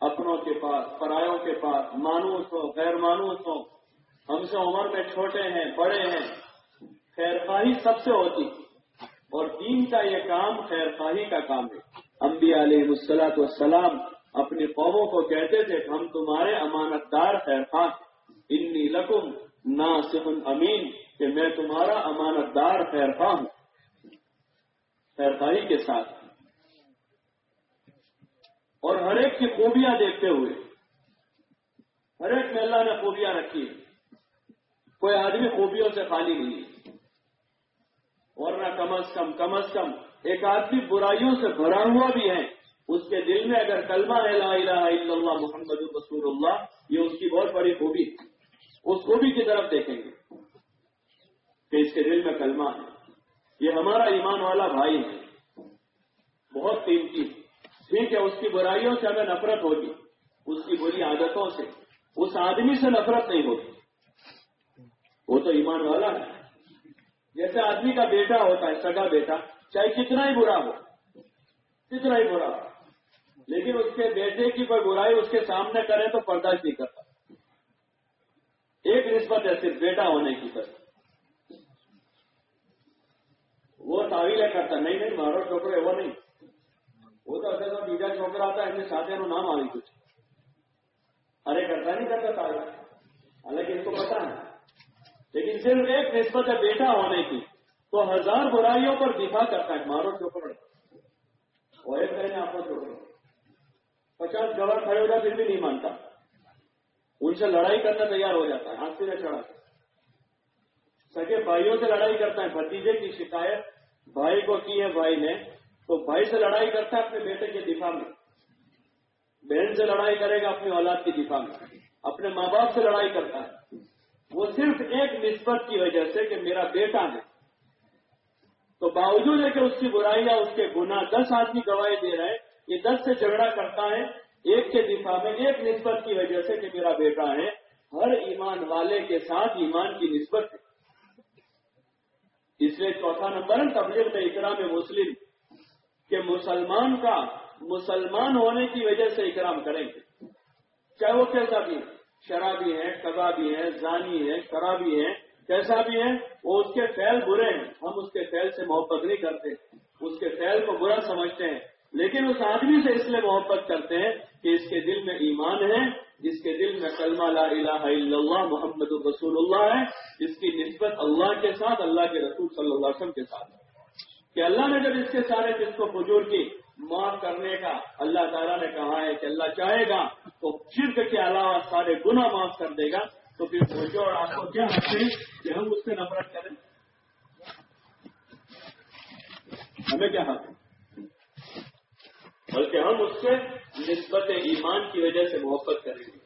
اپنوں کے پاس، پرایوں کے پاس، مانوس ہو، غیر مانوس ہو۔ ہم سے عمر میں چھوٹے ہیں، بڑے ہیں، خیر خواہی سب سے ہوتی۔ اور دین کا یہ کام خیر خواہی کا کام ہے۔ انبیاء علیہ السلاۃ والسلام اپنی قوموں کو کہتے تھے کہ ہم تمہارے امانت دار خیر خواہ انی لکم ناصف امین کہ میں تمہارا امانت دار خیر ہوں خیر کے ساتھ۔ اور ہر ایک کی خوبیاں دیکھتے ہوئے، ہر ایک میں اللہ نے خوبیاں رکھی کوئی آدمی خوبیوں سے خالی نہیں ورنہ کم از کم کم از کم ایک آدمی برائیوں سے بھرا ہوا بھی ہے۔ اس کے دل میں اگر کلمہ ہے لا الہ الا اللہ محمد رسول اللہ، یہ اس کی بہت بڑی خوبی اس خوبی کی طرف دیکھیں گے۔ کہ اس کے دل میں کلمہ ہے۔ یہ ہمارا ایمان والا بھائی ہے۔ بہت قیمتی ٹھیک ہے، اس کی برائیوں سے ہمیں نفرت ہوگی۔ اس کی بری عادتوں سے۔ اس آدمی سے نفرت نہیں ہوگی۔ وہ تو ایمان والا ہے۔ جیسے آدمی کا بیٹا ہوتا ہے، سگا بیٹا، چاہے کتنا ہی برا ہو، کتنا ہی برا ہو، لیکن اس کے بیٹے کی کوئی برائی اس کے سامنے کرے تو برداشت نہیں کرتا۔ ایک نسبت ہے صرف بیٹا ہونے کی طرف۔ وہ تعویلیں کرتا، نہیں نہیں مارو ٹوکرے وہ نہیں۔ وہ تو اصل میں بیجا چھوکرا آتا ہے ساتھی نو نام آئی کچھ۔ ارے کرتا نہیں کرتا تارا حالانکہ ان کو پتا ہے۔ لیکن صرف ایک نسبت ہے بیٹا ہونے کی۔ تو ہزار برائیوں پر دفاع کرتا ہے مارو چوکڑ اور ایک کہنے آپ کو چھوڑ پچاس گواہ کھڑے ہوگا پھر بھی نہیں مانتا۔ ان سے لڑائی کرنا تیار ہو جاتا ہے، ہاتھ سے چڑھا سکے بھائیوں سے لڑائی کرتا ہے، بھتیجے کی شکایت بھائی کو کی ہے، بھائی نے۔ تو بھائی سے لڑائی کرتا ہے اپنے بیٹے کے دفاع میں۔ بہن سے لڑائی کرے گا اپنی اولاد کی دفاع میں۔ اپنے ماں باپ سے لڑائی کرتا ہے۔ وہ صرف ایک نسبت کی وجہ سے کہ میرا بیٹا ہے۔ تو باوجود ہے کہ اس کی برائی یا اس کے گناہ، دس آدمی گواہی دے رہے ہیں، یہ دس سے جھگڑا کرتا ہے۔ ایک کے دفاع میں ایک نسبت کی وجہ سے کہ میرا بیٹا ہے، ہر ایمان والے کے ساتھ ایمان کی نسبت ہے۔ اس لیے چوتھا نمبر، تبلیغ میں اکرام مسلم، کہ مسلمان کا مسلمان ہونے کی وجہ سے اکرام کریں گے۔ چاہے وہ کیسا بھی، شرابی ہے کبابی ہے زانی ہے شرابی ہے کیسا بھی ہے وہ اس کے فیل برے ہیں۔ ہم اس کے فیل سے محبت نہیں کرتے، اس کے فیل کو برا سمجھتے ہیں۔ لیکن اس آدمی سے اس لیے محبت کرتے ہیں کہ اس کے دل میں ایمان ہے، جس کے دل میں کلمہ لا الہ الا اللہ محمد الرسول اللہ ہے اس کی نسبت اللہ کے ساتھ، اللہ کے رسول صلی اللہ علیہ وسلم کے ساتھ ہے۔ کہ اللہ نے جب اس کے سارے جس کو بزرگ کی معاف کرنے کا، اللہ تعالیٰ نے کہا ہے کہ اللہ چاہے گا تو شرک کے علاوہ سارے گناہ معاف کر دے گا۔ تو پھر مجھے اور آپ کو کیا حق ہے کہ ہم اس سے نفرت کریں؟ ہمیں کیا حق ہے؟ بلکہ ہم اس سے نسبت ایمان کی وجہ سے محبت کریں گے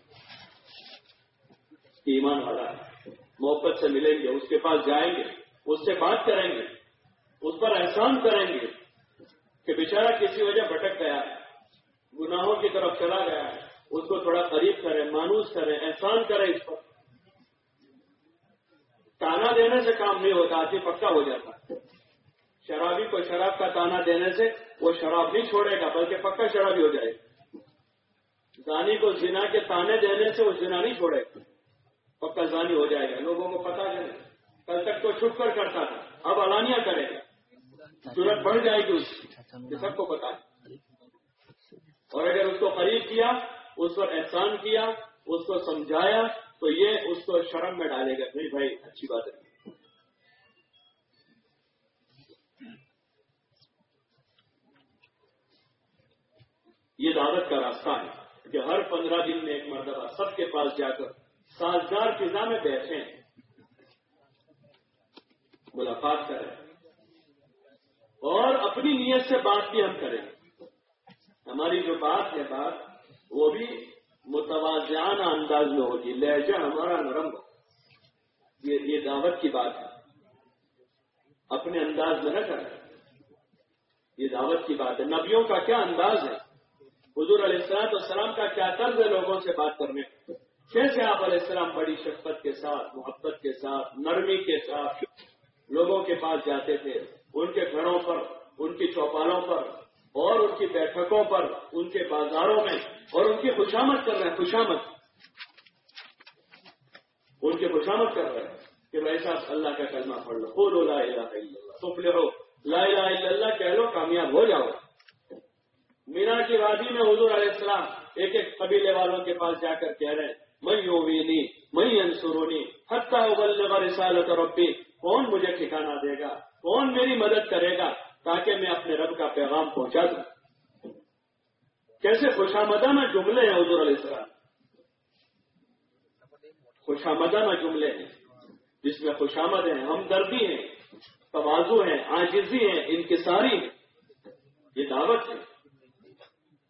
ایمان والا ہے۔ محبت سے ملیں گے، اس کے پاس جائیں گے، اس سے بات کریں گے، اس پر احسان کریں گے کہ بیچارہ کسی وجہ بھٹک گیا ہے، گناہوں کی طرف چلا گیا ہے، اس کو تھوڑا قریب کرے مانوس کرے احسان کرے اس پر۔ تانا دینے سے کام نہیں ہوتا، آدمی پکا ہو جاتا۔ شرابی کو شراب کا تانا دینے سے وہ شراب نہیں چھوڑے گا، بلکہ پکا شرابی ہو جائے گا زانی کو زنا کے تانے دینے سے وہ زنا نہیں چھوڑے گا۔ پکا زانی ہو جائے گا۔ لوگوں کو پتا چلے کل تک تو چھپ کر کرتا تھا۔ اب الانیہ کرے گا۔ ضرورت بڑھ جائے گی اس کی۔ سب کو پتا ہے۔ اور اگر اس کو قریب کیا، اس پر احسان کیا، اس کو سمجھایا، تو یہ اس کو شرم میں ڈالے گا۔ نہیں بھائی، اچھی بات ہے۔ یہ دعوت کا راستہ ہے کہ ہر پندرہ دن میں ایک مرتبہ سب کے پاس جا کر سازگار فضا میں بیٹھیں۔ ملاقات کریں۔ اور اپنی نیت سے بات بھی ہم کریں۔ ہماری جو بات ہے بات، وہ بھی متوازیانہ انداز میں ہوگی۔ لہجہ ہمارا نرم ہو۔ یہ دعوت کی بات ہے۔ اپنے انداز میں نہ کریں۔ یہ دعوت کی بات ہے۔ نبیوں کا کیا انداز ہے؟ حضور علیہ السلام السلام کا کیا طرز ہے لوگوں سے بات کرنے کیسے آپ علیہ السلام بڑی شفقت کے ساتھ، محبت کے ساتھ، نرمی کے ساتھ لوگوں کے پاس جاتے تھے؟ ان کے گھروں پر، ان کی چوپالوں پر اور ان کی بیٹھکوں پر، ان کے بازاروں میں اور ان کی خوشامد کر رہے ہیں، خوشامد۔ ان کی خوشامد کر رہے ہیں کہ بھائی صاحب، اللہ کا کلمہ پڑھ لو۔ بولو لا الہ الا اللہ تو لے لا الہ الا اللہ کہہ لو، کامیاب ہو جاؤ۔ مینا کی وادی میں حضور علیہ السلام ایک ایک قبیلے والوں کے پاس جا کر کہہ رہے ہیں میں یوینی میں انسرونی حتہ ابل رسالت ربی، کون مجھے ٹھکانا دے گا؟ کون میری مدد کرے گا تاکہ میں اپنے رب کا پیغام پہنچا دوں؟ کیسے خوشامدانہ جملے ہیں حضور علیہ السلام؟ خوشامدانہ جملے ہیں، جس میں خوشامد ہیں، ہمدردی ہیں توازو ہیں آجزی ہیں، انکساری ہیں، یہ دعوت ہے۔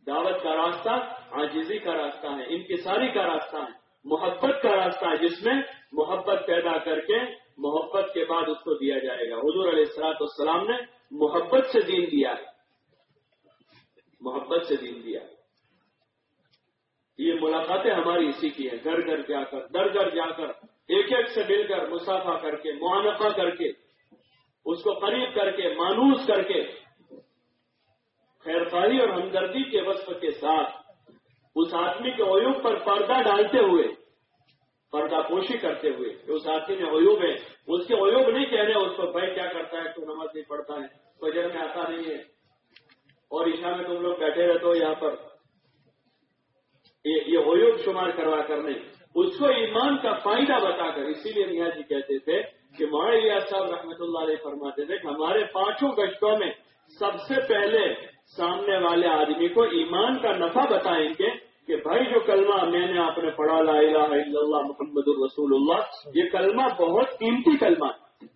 دعوت کا راستہ آجزی کا راستہ ہے، انکساری کا راستہ ہے، محبت کا راستہ ہے، جس میں محبت پیدا کر کے محبت کے بعد اس کو دیا جائے گا۔ حضور علیہ السلاط والسلام نے محبت سے دین دیا ہے۔ محبت سے دین دیا یہ ملاقاتیں ہماری اسی کی ہیں۔ گھر گھر جا کر، در گھر جا کر، ایک ایک سے مل کر مسافہ کر کے معانفہ کر کے، اس کو قریب کر کے، مانوس کر کے خیرخاری اور ہمدردی کے وصف کے ساتھ اس آدمی کے عیوب پر پردہ ڈالتے ہوئے، پردہ پوشی کرتے ہوئے کہ اس آدمی میں عیوب ہے۔ اس کے عیوب نہیں کہہ رہے اس پر بھائی کیا کرتا ہے، تو نماز نہیں پڑھتا ہے، فجر میں آتا نہیں ہے۔ اور عشاء میں تم لوگ بیٹھے رہتے ہو یہاں پر۔ یہ عیوب شمار کروا کر نہیں، اس کو ایمان کا فائدہ بتا کر، اسی لیے نیا جی کہتے تھے کہ ماڑ صاحب رحمۃ اللہ علیہ فرماتے تھے کہ ہمارے پانچوں گشتوں میں سب سے پہلے سامنے والے آدمی کو ایمان کا نفع بتائیں گے کہ بھائی جو کلمہ میں نے آپ نے پڑھا لا الہ الا اللہ محمد الرسول اللہ، یہ کلمہ بہت قیمتی کلمہ ہے۔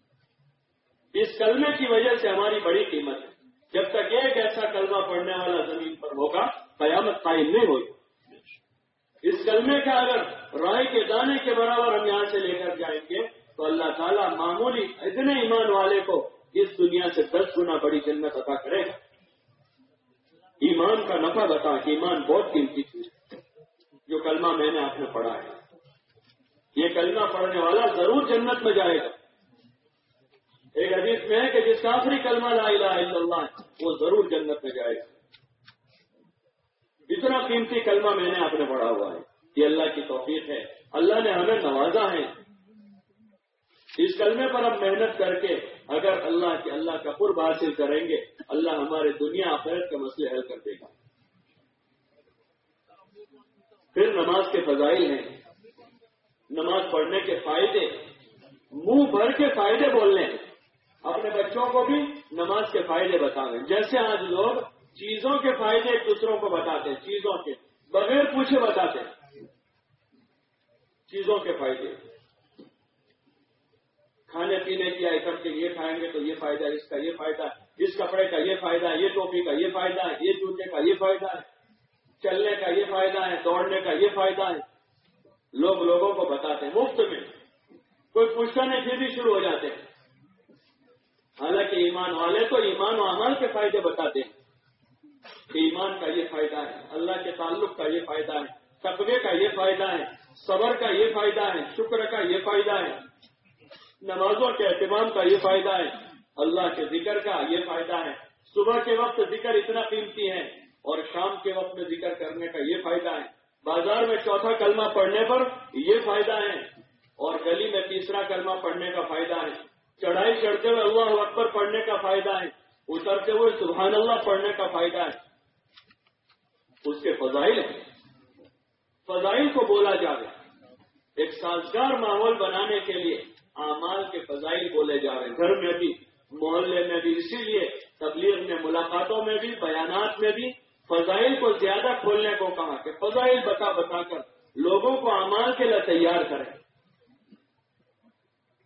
اس کلمے کی وجہ سے ہماری بڑی قیمت ہے۔ جب تک ایک ایسا کلمہ پڑھنے والا زمین پر ہوگا، قیامت قائم نہیں ہوگی۔ اس کلمے کا اگر رائے کے دانے کے برابر ہم یہاں سے لے کر جائیں گے، تو اللہ تعالیٰ معمولی اتنے ایمان والے کو اس دنیا سے دس گنا بڑی جنت عطا کرے گا۔ ایمان کا نفع بتا کہ ایمان بہت قیمتی چیز ہے۔ جو کلمہ میں نے آپ نے پڑھا ہے۔ یہ کلمہ پڑھنے والا ضرور جنت میں جائے گا۔ ایک حدیث میں ہے کہ جس کا آخری کلمہ لا الہ الا اللہ ہے، وہ ضرور جنت میں جائے گا۔ اتنا قیمتی کلمہ میں نے آپ نے پڑھا ہوا ہے یہ اللہ کی توفیق ہے۔ اللہ نے ہمیں نوازا ہے۔ اس کلمے پر ہم محنت کر کے اگر اللہ کے اللہ کا قرب حاصل کریں گے، اللہ ہمارے دنیا آخرت کے مسئلے حل کر دے گا۔ پھر نماز کے فضائل ہیں۔ نماز پڑھنے کے فائدے، منہ بھر کے فائدے بولنے ہیں۔ اپنے بچوں کو بھی نماز کے فائدے بتائیں جیسے آج لوگ چیزوں کے فائدے ایک دوسروں کو بتاتے ہیں، چیزوں کے بغیر پوچھے بتاتے ہیں۔ چیزوں کے فائدے۔ کھانے پینے کی آئٹم کے یہ کھائیں گے تو یہ فائدہ ہے اس کا یہ فائدہ ہے اس کپڑے کا یہ فائدہ ہے یہ ٹوپی کا یہ فائدہ ہے یہ جوتے کا یہ فائدہ ہے چلنے کا یہ فائدہ ہے دوڑنے کا یہ فائدہ ہے لوگ لوگوں کو بتاتے ہیں مفت میں کوئی پوچھتا نہیں پھر بھی شروع ہو جاتے ہیں حالانکہ ایمان والے تو ایمان و عمل کے فائدے بتاتے ہیں کہ ایمان کا یہ فائدہ ہے اللہ کے تعلق کا یہ فائدہ ہے تقوی کا یہ فائدہ ہے صبر کا یہ فائدہ ہے شکر کا یہ فائدہ ہے نمازوں کے اہتمام کا یہ فائدہ ہے۔ اللہ کے ذکر کا یہ فائدہ ہے۔ صبح کے وقت ذکر اتنا قیمتی ہے اور شام کے وقت میں ذکر کرنے کا یہ فائدہ ہے۔ بازار میں چوتھا کلمہ پڑھنے پر یہ فائدہ ہے اور گلی میں تیسرا کلمہ پڑھنے کا فائدہ ہے۔ چڑھائی چڑھتے ہوئے اللہ اکبر پڑھنے کا فائدہ ہے۔ اترتے ہوئے سبحان اللہ پڑھنے کا فائدہ ہے۔ اس کے فضائل ہیں۔ فضائل کو بولا جائے ایک سازگار ماحول بنانے کے لیے اعمال کے فضائل بولے جا رہے ہیں۔ گھر میں بھی، محلے میں بھی۔ اسی لیے تبلیغ میں، ملاقاتوں میں بھی، بیانات میں بھی فضائل کو زیادہ کھولنے کو کہا کہ فضائل بتا بتا کر لوگوں کو اعمال کے لیے تیار کریں۔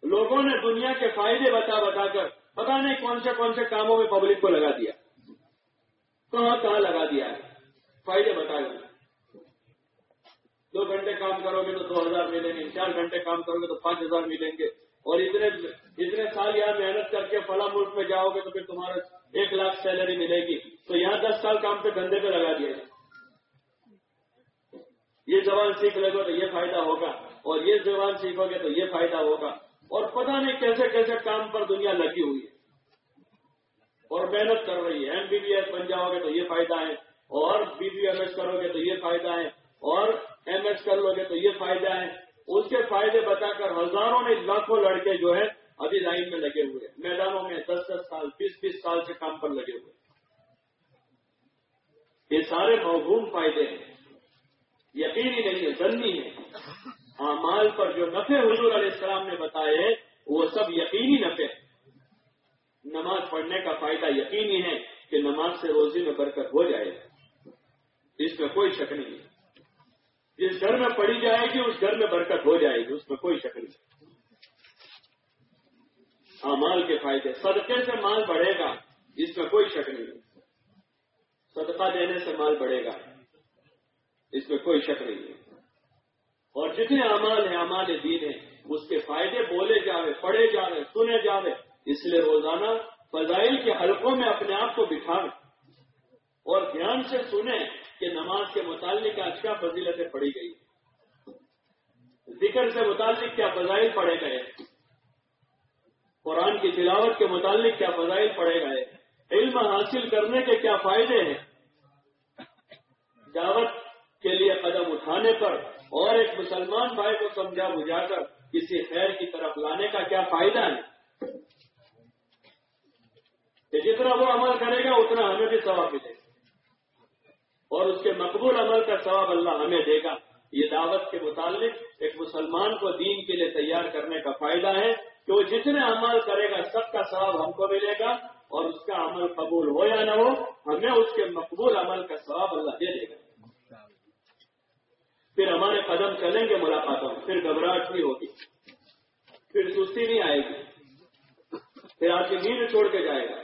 لوگوں نے دنیا کے فائدے بتا بتا کر پتا نہیں کون سے کون سے کاموں میں پبلک کو لگا دیا۔ کہاں کہاں لگا دیا ہے؟ فائدے بتا بتائے۔ دو گھنٹے کام کرو گے تو دو ہزار ملیں گے، چار گھنٹے کام کرو گے تو پانچ ہزار ملیں گے۔ اور اتنے اتنے سال یہاں محنت کر کے فلاں ملک میں جاؤ گے تو پھر تمہارا ایک لاکھ سیلری ملے گی۔ تو یہاں دس سال کام پہ دھندے پہ لگا دیا یہ زبان سیکھ لے گا تو یہ فائدہ ہوگا۔ اور یہ زبان سیکھو گے تو یہ فائدہ ہوگا۔ اور پتہ نہیں کیسے کیسے کام پر دنیا لگی ہوئی ہے۔ اور محنت کر رہی ہے۔ ایم بی بی ایس بن جاؤ گے تو یہ فائدہ ہے۔ اور بی بی ایم ایس کرو گے تو یہ فائدہ ہے۔ اور ایم ایس کر لو گے تو یہ فائدہ ہے۔ اس کے فائدے بتا کر ہزاروں نے لاکھوں لڑکے جو ہے ابھی لائن میں لگے ہوئے میدانوں میں دس دس سال، بیس بیس سال سے کام پر لگے ہوئے یہ سارے موہوم فائدے ہیں۔ یقینی نہیں ہے، ضنی ہے اعمال ہاں، پر جو نفع حضور علیہ السلام نے بتائے وہ سب یقینی نفع نماز پڑھنے کا فائدہ یقینی ہے کہ نماز سے روزی میں برکت ہو جائے اس میں کوئی شک نہیں جس گھر میں پڑھی جائے گی، اس گھر میں برکت ہو جائے گی، اس میں کوئی شک نہیں۔ ہاں، مال کے فائدے۔ صدقے سے مال بڑھے گا، اس میں کوئی شک نہیں۔ صدقہ دینے سے مال بڑھے گا، اس میں کوئی شک نہیں۔ ہے اور جتنے امال ہیں امال دین ہیں، اس کے فائدے بولے جاوے، پڑھے جاوے، سنے جاوے۔ اس لیے روزانہ فضائل کے حلقوں میں اپنے آپ کو بٹھاوے۔ اور دھیان سے سنیں۔ کہ نماز کے متعلق آج کیا فضیلتیں پڑھی گئی ذکر سے متعلق کیا فضائل پڑھے گئے قرآن کی تلاوت کے متعلق کیا فضائل پڑھے گئے علم حاصل کرنے کے کیا فائدے ہیں؟ دعوت کے لیے قدم اٹھانے پر اور ایک مسلمان بھائی کو سمجھا بجھا کر کسی خیر کی طرف لانے کا کیا فائدہ ہے؟ کہ جتنا وہ عمل کرے گا، اتنا ہمیں بھی ثواب ملے گا۔ اور اس کے مقبول عمل کا ثواب اللہ ہمیں دے گا۔ یہ دعوت کے متعلق ایک مسلمان کو دین کے لیے تیار کرنے کا فائدہ ہے کہ وہ جتنے عمل کرے گا، سب کا ثواب ہم کو ملے گا اور اس کا عمل قبول ہو یا نہ ہو، ہمیں اس کے مقبول عمل کا ثواب اللہ دے دے گا۔ پھر ہمارے قدم چلیں گے ملاقاتوں میں، پھر گھبراہٹ نہیں ہوگی۔ پھر سستی نہیں آئے گی۔ پھر آپ کی نیند چھوڑ کے جائے گا۔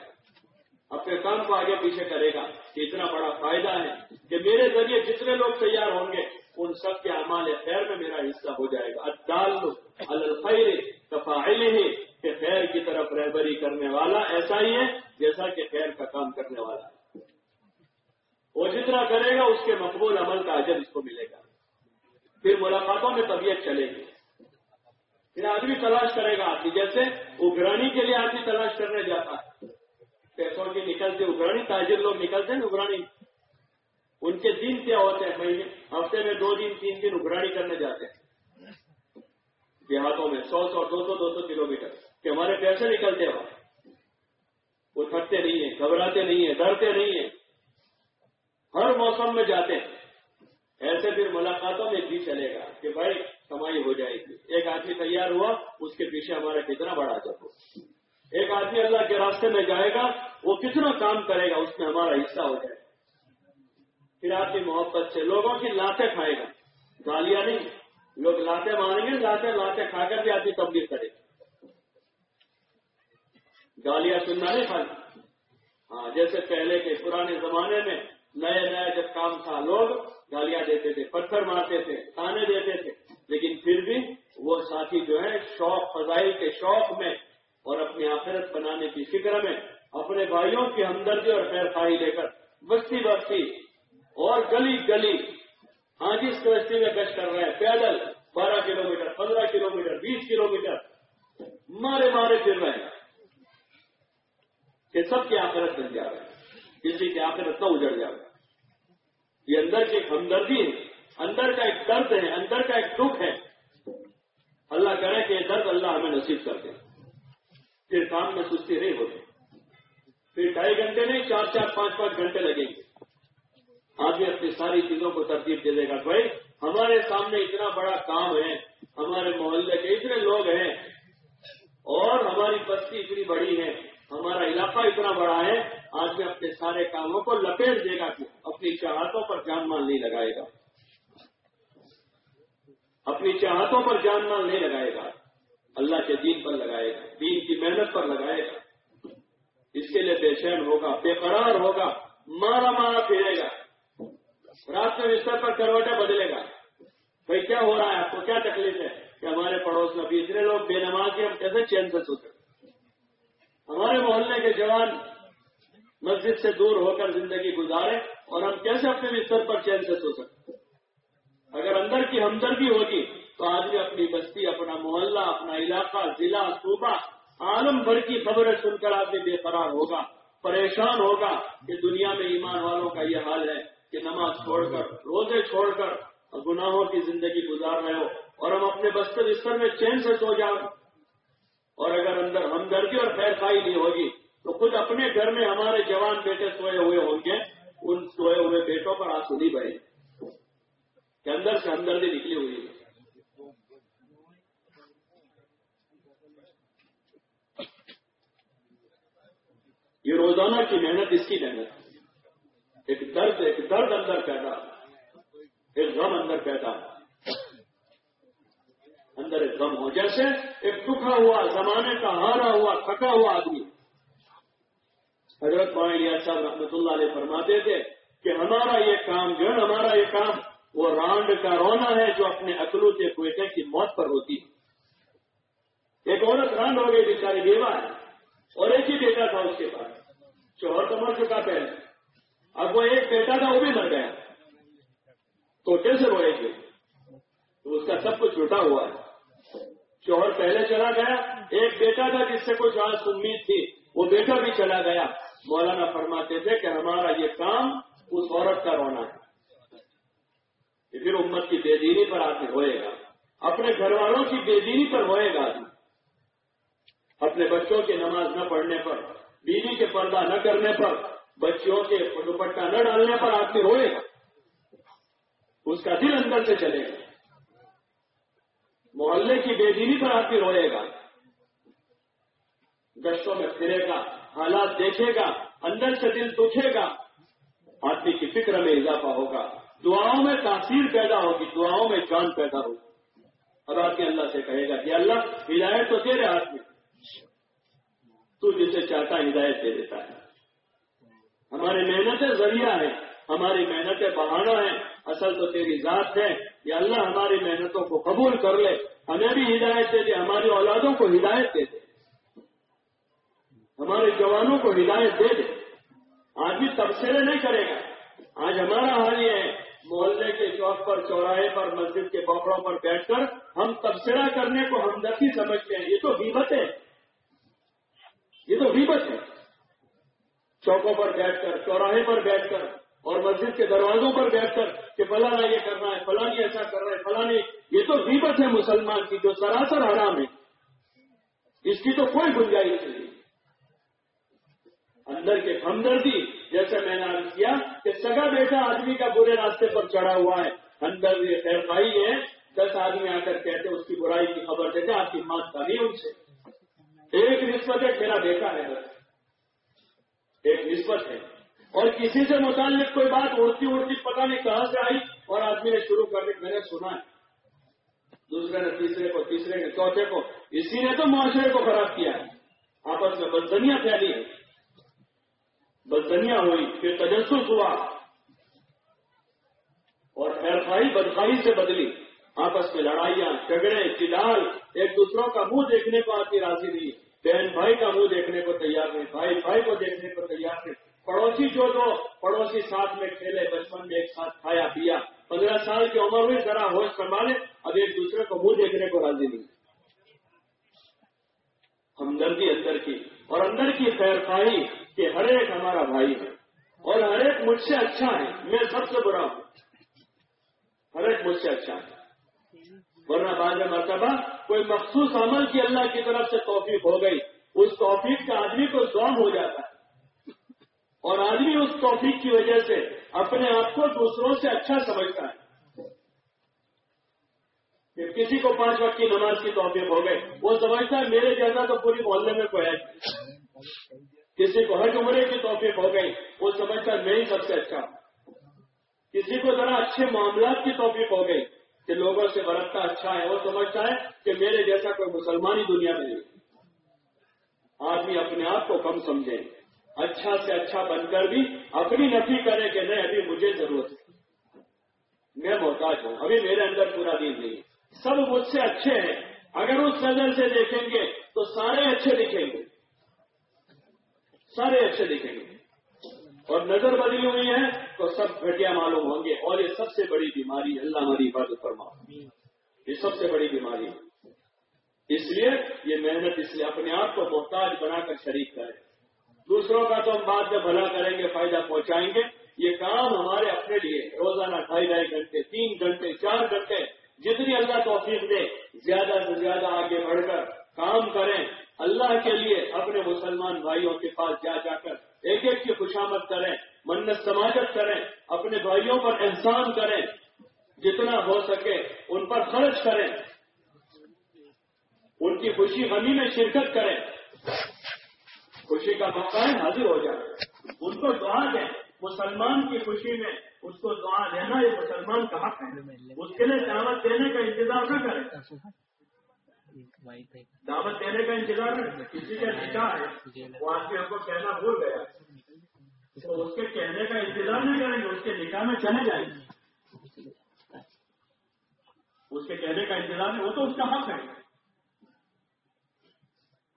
اپنے کام کو آگے پیچھے کرے گا۔ اتنا بڑا فائدہ ہے کہ میرے ذریعے جتنے لوگ تیار ہوں گے، ان سب کے اعمال خیر میں میرا حصہ ہو جائے گا۔ ادال الخیر کفاحل ہی کہ خیر کی طرف رہبری کرنے والا ایسا ہی ہے جیسا کہ خیر کا کام کرنے والا ہے۔ وہ جتنا کرے گا، اس کے مقبول عمل کا اجر اس کو ملے گا۔ پھر ملاقاتوں میں طبیعت چلے گی۔ پھر آدمی تلاش کرے گا آدمی جیسے اگرانی کے لیے آدمی تلاش کرنے جاتا ہے۔ پیسوں کی نکلتے، اگرانی تاجر لوگ نکلتے ہیں اگرانی۔ ان کے دن کیا ہوتے ہیں؟ مہینے، ہفتے میں دو دن، تین دن اگرانی کرنے جاتے ہیں۔ دیہاتوں میں سو سو، دو سو دو سو کلو میٹر۔ کہ ہمارے پیسے نکلتے وہاں وہ تھکتے نہیں ہیں، گھبراتے نہیں ہیں، ڈرتے نہیں ہیں۔ ہر موسم میں جاتے ہیں۔ ایسے پھر ملاقاتوں میں بھی چلے گا کہ بھائی، کمائی ہو جائے گی۔ ایک آدمی تیار ہوا، اس کے پیچھے ہمارا کتنا بڑا جب ہو۔ ایک آدمی اللہ کے راستے میں جائے گا، وہ کتنا کام کرے گا، اس میں ہمارا حصہ ہو جائے گا۔ پھر آدمی محبت سے لوگوں کی لاتے کھائے گا۔ گالیاں نہیں، لوگ لاتے ماریں گے لاتے لاتے کھا کر بھی آدمی تبدیل کرے گا گالیاں سننا نہیں کھانا ہاں جیسے پہلے کے پرانے زمانے میں نئے نئے جب کام تھا، لوگ گالیاں دیتے تھے، پتھر مارتے تھے کھانے دیتے تھے۔ لیکن پھر بھی وہ ساتھی جو ہے شوق فضائی کے شوق میں اور اپنی آخرت بنانے کی فکر میں اپنے بھائیوں کی ہمدردی اور خیر خواہی لے کر بستی بستی اور گلی گلی ہاں جی، جس بستی میں گشت کر رہے ہیں۔ پیدل بارہ کلو میٹر پندرہ کلو میٹر بیس کلو میٹر مارے مارے پھر رہے ہیں کہ سب کی آخرت بن جا رہے ہیں کسی کی آخرت نہ اجڑ جا رہا یہ اندر کی ایک ہمدردی ہے۔ اندر کا ایک درد ہے، اندر کا ایک دکھ ہے۔ اللہ کرے کہ یہ درد اللہ ہمیں نصیب کر دے۔ پھر کام میں سستی نہیں ہوتی۔ پھر ڈھائی گھنٹے نہیں، چار چار، پانچ پانچ گھنٹے لگیں گے۔ آدمی اپنی ساری چیزوں کو ترتیب دے دے گا۔ بھائی، ہمارے سامنے اتنا بڑا کام ہے، ہمارے محلے کے اتنے لوگ ہیں، اور ہماری بستی اتنی بڑی ہے، ہمارا علاقہ اتنا بڑا ہے آج میں اپنے سارے کاموں کو لپیٹ دے گا کہ اپنی چاہتوں پر جان مال نہیں لگائے گا۔ اپنی چاہتوں پر جان مال نہیں لگائے گا۔ اللہ کے دین پر لگائے گا، دین کی محنت پر لگائے گا۔ اس کے لیے بے چین ہوگا، بے قرار ہوگا، مارا مارا پھرے گا۔ رات میں بستر پر کروٹیں بدلے گا۔ بھائی، کیا ہو رہا ہے؟ آپ کو کیا تکلیف ہے؟ کہ ہمارے پڑوس میں بھی اتنے لوگ بے نماز ہم کیسے چین سے سو سکتے ہمارے محلے کے جوان مسجد سے دور ہو کر زندگی گزارے اور ہم کیسے اپنے بستر پر چین سے سو سکتے اگر اندر کی ہمدردی ہوگی تو آدمی اپنی بستی، اپنا محلہ، اپنا علاقہ، ضلع، صوبہ، عالم بھر کی خبریں سن کر آدمی بے قرار ہوگا، پریشان ہوگا کہ دنیا میں ایمان والوں کا یہ حال ہے کہ نماز چھوڑ کر، روزے چھوڑ کر گناہوں کی زندگی گزار رہے ہو اور ہم اپنے بستر بستر میں چین سے سو جاؤ اور اگر اندر ہمدردی اور خیر خائی نہیں ہوگی، تو خود اپنے گھر میں ہمارے جوان بیٹے سوئے ہوئے ہوں گے۔ ان سوئے ہوئے بیٹوں پر آنسو نہیں بڑھے کہ اندر سے ہمدردی نکلی ہوئی ہے۔ یہ روزانہ کی محنت اس کی محنت ایک درد ایک درد اندر پیدا۔ ایک غم اندر پیدا۔ اندر ایک غم ہو۔ جیسے ایک دکھا ہوا، زمانے کا ہارا ہوا، تھکا ہوا آدمی۔ حضرت معالیہ صاحب رحمۃ اللہ علیہ فرماتے تھے کہ ہمارا یہ کام جو ہے، ہمارا یہ کام وہ رانڈ کا رونا ہے جو اپنے اکلو کے کی موت پر ہوتی ہے۔ ایک عورت رانڈ ہو گئی بیچاری بیوہ ہے۔ اور ایک ہی بیٹا تھا اس کے پاس۔ شوہر تو مر چکا پہلے اب وہ ایک بیٹا تھا، وہ بھی مر گیا۔ تو کیسے روئے گی تو اس کا سب کچھ چھوٹا ہوا۔ ہے شوہر پہلے چلا گیا۔ ایک بیٹا تھا جس سے کچھ آج امید تھی۔ وہ بیٹا بھی چلا گیا۔ مولانا فرماتے تھے کہ ہمارا یہ کام اس عورت کا رونا ہے۔ پھر امت کی بے دینی پر آدمی ہوئے گا۔ اپنے گھر والوں کی بے دینی پر ہوئے گا آدمی۔ اپنے بچوں کی نماز نہ پڑھنے پر۔ بیوی کے پردہ نہ کرنے پر بچوں کے دوپٹہ نہ ڈالنے پر آدمی روئے۔ گا اس کا دل اندر سے چلے گا۔ محلے کی بے دینی پر آدمی روئے گا۔ گشتوں میں پھرے گا، حالات دیکھے گا، اندر سے دل دکھے گا۔ آدمی کی فکر میں اضافہ ہوگا۔ دعاؤں میں تاثیر پیدا ہوگی، دعاؤں میں جان پیدا ہوگی۔ اب آدمی اللہ سے کہے گا کہ اللہ ہدایت تو تیرے ہاتھ میں تو جسے چاہتا ہدایت دے دیتا ہے۔ ہماری محنتیں ذریعہ ہیں ہماری محنتیں بہانا ہیں اصل تو تیری ذات ہے کہ اللہ ہماری محنتوں کو قبول کر لے۔ ہمیں بھی ہدایت دے دے، ہماری اولادوں کو ہدایت دے دے۔ ہمارے جوانوں کو ہدایت دے دے۔ آج بھی تبصرے نہیں کرے گا۔ آج ہمارا حال یہ ہے، محلے کے چوک پر، چوراہے پر، مسجد کے پکڑوں پر بیٹھ کر ہم تبصرہ کرنے کو ہمدردی سمجھتے ہیں۔ یہ تو حیبت ہے۔ یہ تو حیبت ہے۔ چوکوں پر بیٹھ کر، چوراہے پر بیٹھ کر اور مسجد کے دروازوں پر بیٹھ کر کہ فلانا یہ کر رہا ہے فلانی ایسا کر رہا ہے فلانی یہ تو غیبت ہے مسلمان کی جو سراسر حرام ہے۔ اس کی تو کوئی گنجائش نہیں۔ اندر کے ہمدردی، جیسے میں نے عرض کیا کہ سگا بیٹا آدمی کا برے راستے پر چڑھا ہوا ہے۔ اندر یہ خیر خائی ہے۔ دس آدمی آ کر کہتے اس کی برائی کی خبر دیتے آپ کی مات کا نہیں ان سے۔ ایک نسبت ہے، میرا بیٹا ہے بس۔ ایک نسبت ہے۔ اور کسی سے متعلق کوئی بات اڑتی اڑتی پتہ نہیں کہاں سے آئی، اور آدمی نے شروع کر دی میں نے سنا ہے۔ دوسرے نے، تیسرے کو، تیسرے نے، چوتھے کو۔ اسی نے تو معاشرے کو خراب کیا ہے۔ آپس میں بدزنیاں پھیلی ہے بدزنیاں ہوئی، پھر تجسس ہوا۔ اور خیرخائی بدخائی سے بدلی۔ آپس میں لڑائیاں، جھگڑے چڈال ایک دوسروں کا منہ دیکھنے کو آتی راضی نہیں بہن بھائی کا منہ دیکھنے کو تیار نہیں، بھائی بھائی کو دیکھنے کو تیار نہیں۔ پڑوسی جو دو، پڑوسی ساتھ میں کھیلے، بچپن میں ایک ساتھ کھایا، پیا۔ پندرہ سال کی عمر میں ذرا ہوش سنبھالے، اب ایک دوسرے کو منہ دیکھنے کو راضی نہیں۔ ہمدردی اندر کی، اور اندر کی خیر خائی کہ ہر ایک ہمارا بھائی ہے، اور ہر ایک مجھ سے اچھا ہے، میں سب سے برا ہوں۔ ہر ایک مجھ سے اچھا ہے۔ ورنہ بعض مرتبہ کوئی مخصوص عمل کی اللہ کی طرف سے توفیق ہو گئی، اس توفیق کا آدمی کو زوم ہو جاتا ہے۔ اور آدمی اس توفیق کی وجہ سے اپنے آپ کو دوسروں سے اچھا سمجھتا ہے۔ کہ کسی کو پانچ وقت کی نماز کی توفیق ہو گئی، وہ سمجھتا ہے میرے جیسا تو پوری محلے میں کوئی ہے۔ کسی کو حج عمرے کی توفیق ہو گئی، وہ سمجھتا ہے میں ہی سب سے اچھا ہوں۔ کسی کو ذرا اچھے معاملات کی توفیق ہو گئی کہ لوگوں سے برتتا اچھا ہے، وہ سمجھتا ہے کہ میرے جیسا کوئی مسلمانی دنیا میں نہیں۔ آدمی اپنے آپ کو کم سمجھے۔ اچھا سے اچھا بن کر بھی اپنی نفی کرے کہ نہیں، ابھی مجھے ضرورت ہے۔ میں محتاج ہوں، ابھی میرے اندر پورا دین نہیں۔ سب مجھ سے اچھے ہیں۔ اگر اس نظر سے دیکھیں گے تو سارے اچھے دکھیں گے۔ سارے اچھے دکھیں گے۔ اور نظر بدلی ہوئی ہے تو سب گھٹیا معلوم ہوں گے اور یہ سب سے بڑی بیماری اللہ ہماری حفاظت فرما۔ یہ سب سے بڑی بیماری ہے۔ اس لیے یہ محنت اس لیے اپنے آپ کو محتاج بنا کر شریک کرے دوسروں کا تو ہم بعد میں بھلا کریں گے، فائدہ پہنچائیں گے۔ یہ کام ہمارے اپنے لیے روزانہ ڈھائی ڈھائی گھنٹے، تین گھنٹے، چار گھنٹے، جتنی اللہ توفیق دے، زیادہ سے زیادہ آگے بڑھ کر کام کریں۔ اللہ کے لیے اپنے مسلمان بھائیوں کے پاس جا جا کر ایک ایک کی خوشامد کریں، منت سماجت کریں، اپنے بھائیوں پر احسان کریں، جتنا ہو سکے ان پر خرچ کریں۔ ان کی خوشی غمی میں شرکت کریں۔ خوشی کا موقع ہے حاضر ہو جائے۔ ان کو دعا دیں۔ مسلمان کی خوشی میں اس کو دعا دینا، یہ مسلمان کا حق ہے۔ اس کے لیے دعوت دینے کا انتظار نہ کریں۔ دعوت دینے کا انتظار کسی کا نکاح ہے وہ آدمی ہم کو کہنا بھول گیا تو اس کے کہنے کا انتظار نہیں کریں گے، اس کے نکاح میں چلے جائیں گے۔ اس کے کہنے کا انتظار نہیں وہ تو اس کا حق ہے۔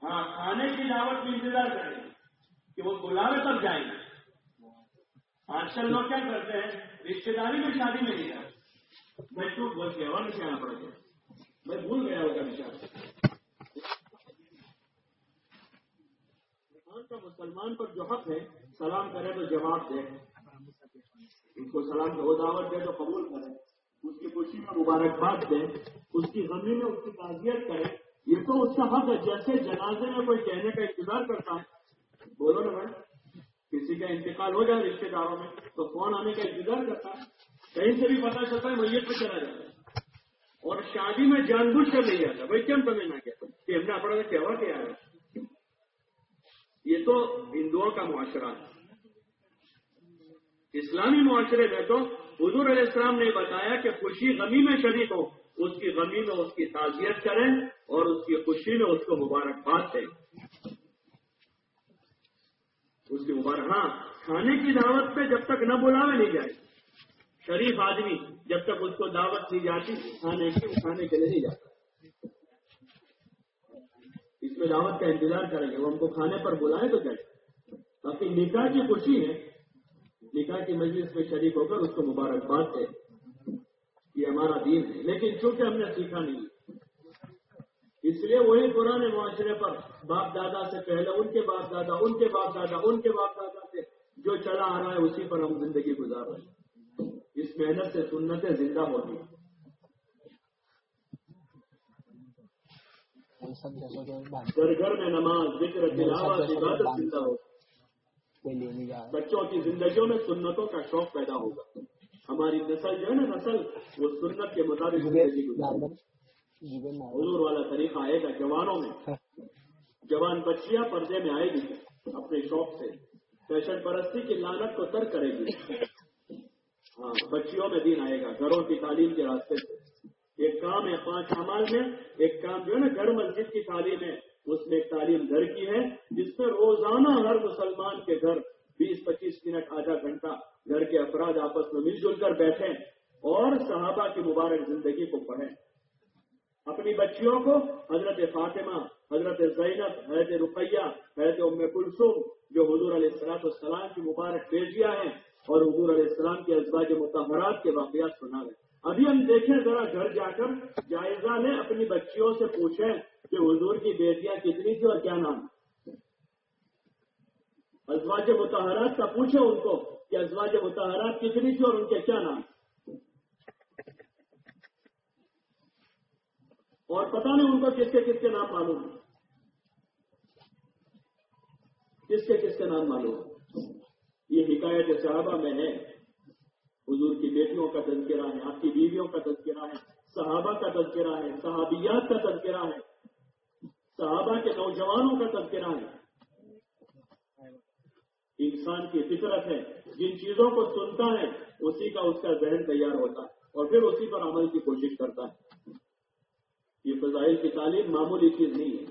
ہاں کھانے کی دعوت میں انتظار کریں گے کہ وہ بلاوے تک جائیں گے۔ آج کل لوگ کیا کرتے ہیں رشتے داری میں شادی میں نہیں جاتے۔ میں چوٹ بول کے اور نہیں آنا پڑے گا میں بھول گیا ہوگا نشان۔ کا مسلمان پر جو حق ہے، سلام کرے تو جواب دے۔ اس کو سلام وہ دعوت دے تو قبول کرے۔ اس کی خوشی میں مبارکباد دے۔ اس کی غمی میں اس کی تعزیت کرے۔ یہ تو اس کا حق ہے، جیسے جنازے میں کوئی کہنے کا انتظار کرتا ہے۔ بولو نا بھائی، کسی کا انتقال ہو جائے رشتے داروں میں، تو فون آنے کا انتظار کرتا ہے؟ کہیں سے بھی پتا چلتا ہے، میت پہ چلا جاتا ہے۔ اور شادی میں جان بوجھ کر نہیں جاتا۔ بھائی کیم مطلب تمہیں نہ کہتا کہ ہم نے اپنا کہوا کیا ہے یہ تو ہندوؤں کا معاشرہ ہے۔ اسلامی معاشرے میں تو حضور علیہ السلام نے بتایا کہ خوشی غمی میں شریک ہو، اس کی غمی میں اس کی تعزیت کریں اور اس کی خوشی میں اس کو مبارکباد دیں۔ اس کی مبارک ہاں کھانے کی دعوت پہ جب تک نہ بلاوے نہیں جائے، شریف آدمی جب تک اس کو دعوت دی جاتی، کھانے کی، کھانے کے لیے نہیں جاتا۔ اس میں دعوت کا انتظار کریں گے۔ وہ ہم کو کھانے پر بلائیں تو جائے باقی نکاح کی خوشی ہے۔ نکاح کی مجلس میں شریک ہو کر اس کو مبارکباد ہے یہ ہمارا دین ہے۔ لیکن چونکہ ہم نے سیکھا نہیں، اس لیے وہی پرانے معاشرے پر باپ دادا سے پہلے، ان کے باپ دادا، ان کے باپ دادا، ان کے باپ دادا سے جو چلا آ رہا ہے، اسی پر ہم زندگی گزار رہے ہیں۔ اس محنت سے سنتیں زندہ ہوتی ہیں۔ گھر گھر میں نماز، ذکر، تلاوت، عبادت زندہ ہو۔ بچوں کی زندگیوں میں سنتوں کا شوق پیدا ہوگا۔ ہماری نسل جو ہے نا نسل، وہ سنت کے مطابق زندگی گزارے۔ حضور والا طریقہ آئے گا جوانوں میں۔ جوان بچیاں پردے میں آئے گی۔ اپنے شوق سے۔ فیشن پرستی کی لانت کو ترک کرے گی۔ ہاں بچیوں میں دین آئے گا، گھروں کی تعلیم کے راستے سے ایک کام ہے پانچ امال میں، ایک کام جو ہے نا، گھر مسجد کی تعلیم ہے۔ اس میں ایک تعلیم گھر کی ہے، جس میں روزانہ ہر مسلمان کے گھر بیس پچیس منٹ، آدھا گھنٹہ گھر کے افراد آپس میں مل جل کر بیٹھیں اور صحابہ کی مبارک زندگی کو پڑھیں۔ اپنی بچیوں کو، حضرت فاطمہ، حضرت زینب، حضرت رقیہ، حضرت ام کلثوم، جو حضور علیہ السلاط والسلام کی مبارک بیٹیاں ہیں اور حضور علیہ السلام کے ازواج متحرات کے واقعات سنا رہے ابھی ہم دیکھیں ذرا گھر جا کر جائزہ لیں، اپنی بچیوں سے پوچھیں کہ حضور کی بیٹیاں کتنی تھی اور کیا نام ازواج متحرات کا پوچھیں ان کو کہ ازواج متحرات کتنی تھی اور ان کے کیا نام اور پتہ نہیں ان کو کس کے کس کے نام معلوم کس کے کس کے نام معلوم یہ حکایت صحابہ میں ہے۔ حضور کی بیٹیوں کا تذکرہ ہے، آپ کی بیویوں کا تذکرہ ہے، صحابہ کا تذکرہ ہے، صحابیات کا تذکرہ ہے، صحابہ کے نوجوانوں کا تذکرہ ہے۔ انسان کی فطرت ہے، جن چیزوں کو سنتا ہے، اسی کا اس کا ذہن تیار ہوتا ہے اور پھر اسی پر عمل کی کوشش کرتا ہے۔ یہ فضائل کی تعلیم معمولی چیز نہیں ہے۔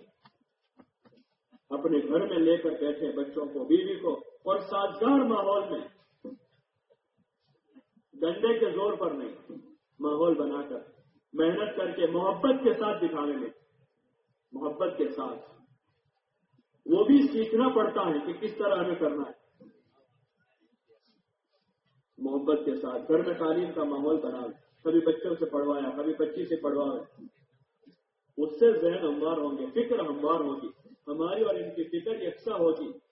اپنے گھر میں لے کر بیٹھے بچوں کو، بیوی کو اور سازگار ماحول میں۔ ڈنڈے کے زور پر نہیں، ماحول بنا کر۔ محنت کر کے، محبت کے ساتھ دکھانے میں محبت کے ساتھ۔ وہ بھی سیکھنا پڑتا ہے کہ کس طرح ہمیں کرنا ہے۔ محبت کے ساتھ۔ گھر میں تعلیم کا ماحول بنا کبھی بچوں سے پڑھوایا، کبھی بچی سے پڑھوایا۔ اس سے ذہن ہموار ہوں گے، فکر ہموار ہوگی۔ ہماری اور ان کی فکر یکساں ہوگی۔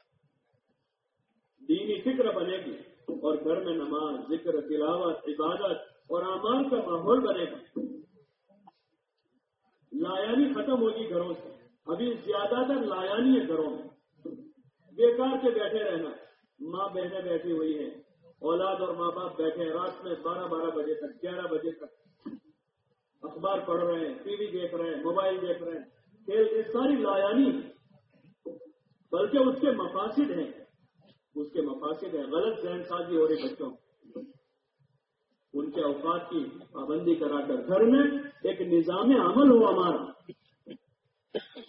دینی فکر بنے گی اور گھر میں نماز، ذکر، تلاوت، عبادت اور آمار کا ماحول بنے گا۔ لایانی ختم ہوگی گھروں سے۔ ابھی زیادہ تر لایانی ہے گھروں میں۔ بیکار کے بیٹھے رہنا۔ ماں بہنیں بیٹھی ہوئی ہیں۔ اولاد اور ماں باپ بیٹھے ہیں۔ رات میں بارہ بارہ بجے تک، گیارہ بجے تک۔ اخبار پڑھ رہے ہیں، ٹی وی دیکھ رہے ہیں، موبائل دیکھ رہے ہیں۔ کھیل یہ ساری لایانی بلکہ اس کے مفاصد ہیں۔ اس کے مفاصد ہیں، غلط ذہن سازی ہو رہی بچوں ان کے اوقات کی پابندی کرا کر گھر میں ایک نظام عمل ہو ہمارا۔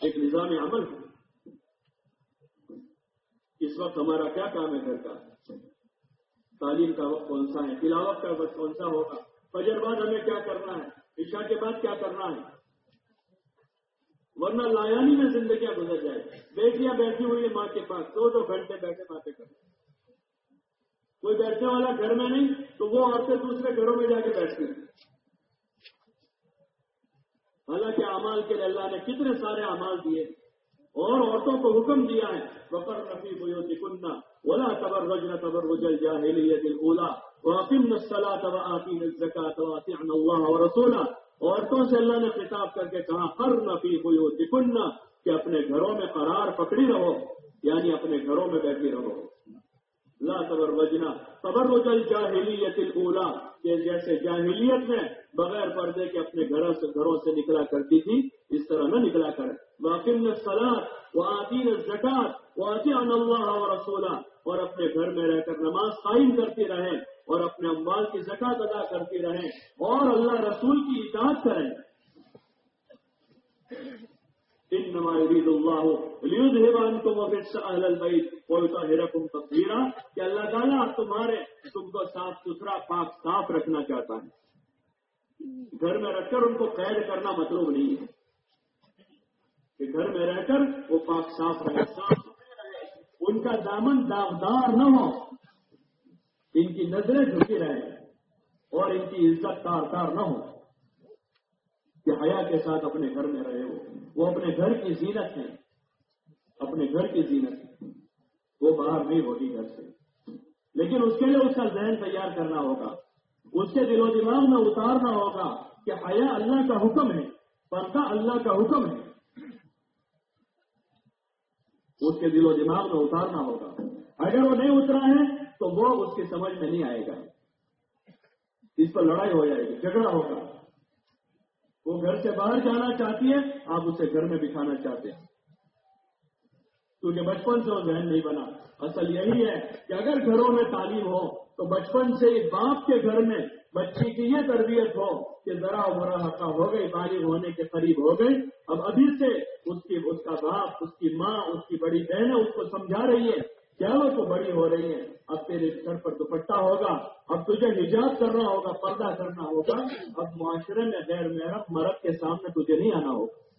ایک نظام عمل۔ ہو اس وقت ہمارا کیا کام ہے گھر کا؟ تعلیم کا وقت کون سا ہے؟ تلاوت کا وقت کون سا ہوگا؟ فجر بعد ہمیں کیا کرنا ہے؟ عشاء کے بعد کیا کرنا ہے؟ ورنہ لایانی میں زندگیاں گزر جائے۔ بیٹیاں بیٹھی ہوئی ہیں ماں کے پاس، دو دو گھنٹے بیٹھے باتیں کر کوئی بیٹھنے والا گھر میں نہیں، تو وہ عورتیں دوسرے گھروں میں جا کے بیٹھتی ہیں۔ حالانکہ امال کے لیے اللہ نے کتنے سارے امال دیے۔ اور عورتوں کو حکم دیا ہے، وقر رفیع ہوئی کننا ولا تبر رجنا تبر رجل جاہلیت الاولا واقم الصلاة وآتین الزکاة وآتعن اللہ ورسولہ عورتوں سے اللہ نے خطاب کر کے کہا ہر نفی ہوئی ہو دکھنا کہ اپنے گھروں میں قرار پکڑی رہو یعنی اپنے گھروں میں بیٹھی رہو۔ لا تبر وجنا تبر وجل جاہلیت الا کہ جیسے جاہلیت میں بغیر پردے کے اپنے گھروں سے گھروں سے نکلا کرتی تھی، اس طرح نہ نکلا کر واقع سلاد وہ آتی زکات وہ اللہ اور رسولہ اور اپنے گھر میں رہ کر نماز قائم کرتی رہیں اور اپنے اموال کی زکات ادا کرتی رہیں اور اللہ رسول کی اطاعت کریں۔ ان نمائد اللہ لیوان تم اہل البیت کوئی رقم تصویرہ کہ اللہ تعالیٰ تمہارے تم کو صاف ستھرا، پاک صاف رکھنا چاہتا ہے۔ گھر میں رکھ کر ان کو قید کرنا مطلوب نہیں ہے۔ کہ گھر میں رہ کر وہ پاک صاف رہے، صاف ستھرے رہے۔ ان کا دامن داغدار نہ ہو۔ ان کی نظریں جھکی رہیں اور ان کی عزت تار تار نہ ہو۔ کہ حیا کے ساتھ اپنے گھر میں رہے ہو۔ وہ اپنے گھر کی زینت ہے اپنے گھر کی زینت ہے وہ باہر نہیں ہوگی گھر سے۔ لیکن اس کے لیے اس کا ذہن تیار کرنا ہوگا۔ اس کے دل و دماغ میں اتارنا ہوگا کہ حیا اللہ کا حکم ہے پردہ اللہ کا حکم ہے۔ اس کے دل و دماغ میں اتارنا ہوگا۔ اگر وہ نہیں اترا ہے تو وہ اس کی سمجھ میں نہیں آئے گا۔ اس پر لڑائی ہو جائے گی، جھگڑا ہوگا۔ وہ گھر سے باہر جانا چاہتی ہے، آپ اسے گھر میں بٹھانا چاہتے ہیں۔ کیونکہ بچپن سے وہ ذہن نہیں بنا۔ اصل یہی ہے کہ اگر گھروں میں تعلیم ہو تو بچپن سے باپ کے گھر میں بچی کی یہ تربیت ہو کہ ذرا مرا ہو گئی، بالغ ہونے کے قریب ہو گئی۔ اب ابھی سے اس کی، اس کا باپ، اس کی ماں، اس کی بڑی بہنیں اس کو سمجھا رہی ہے۔ کیا وہ تو بڑی ہو رہی ہے۔ اب تیرے سر پر دوپٹہ ہوگا۔ اب تجھے حجاب کرنا ہوگا، پردہ کرنا ہوگا۔ اب معاشرے میں غیر محرم مرد کے سامنے تجھے نہیں آنا ہوگا۔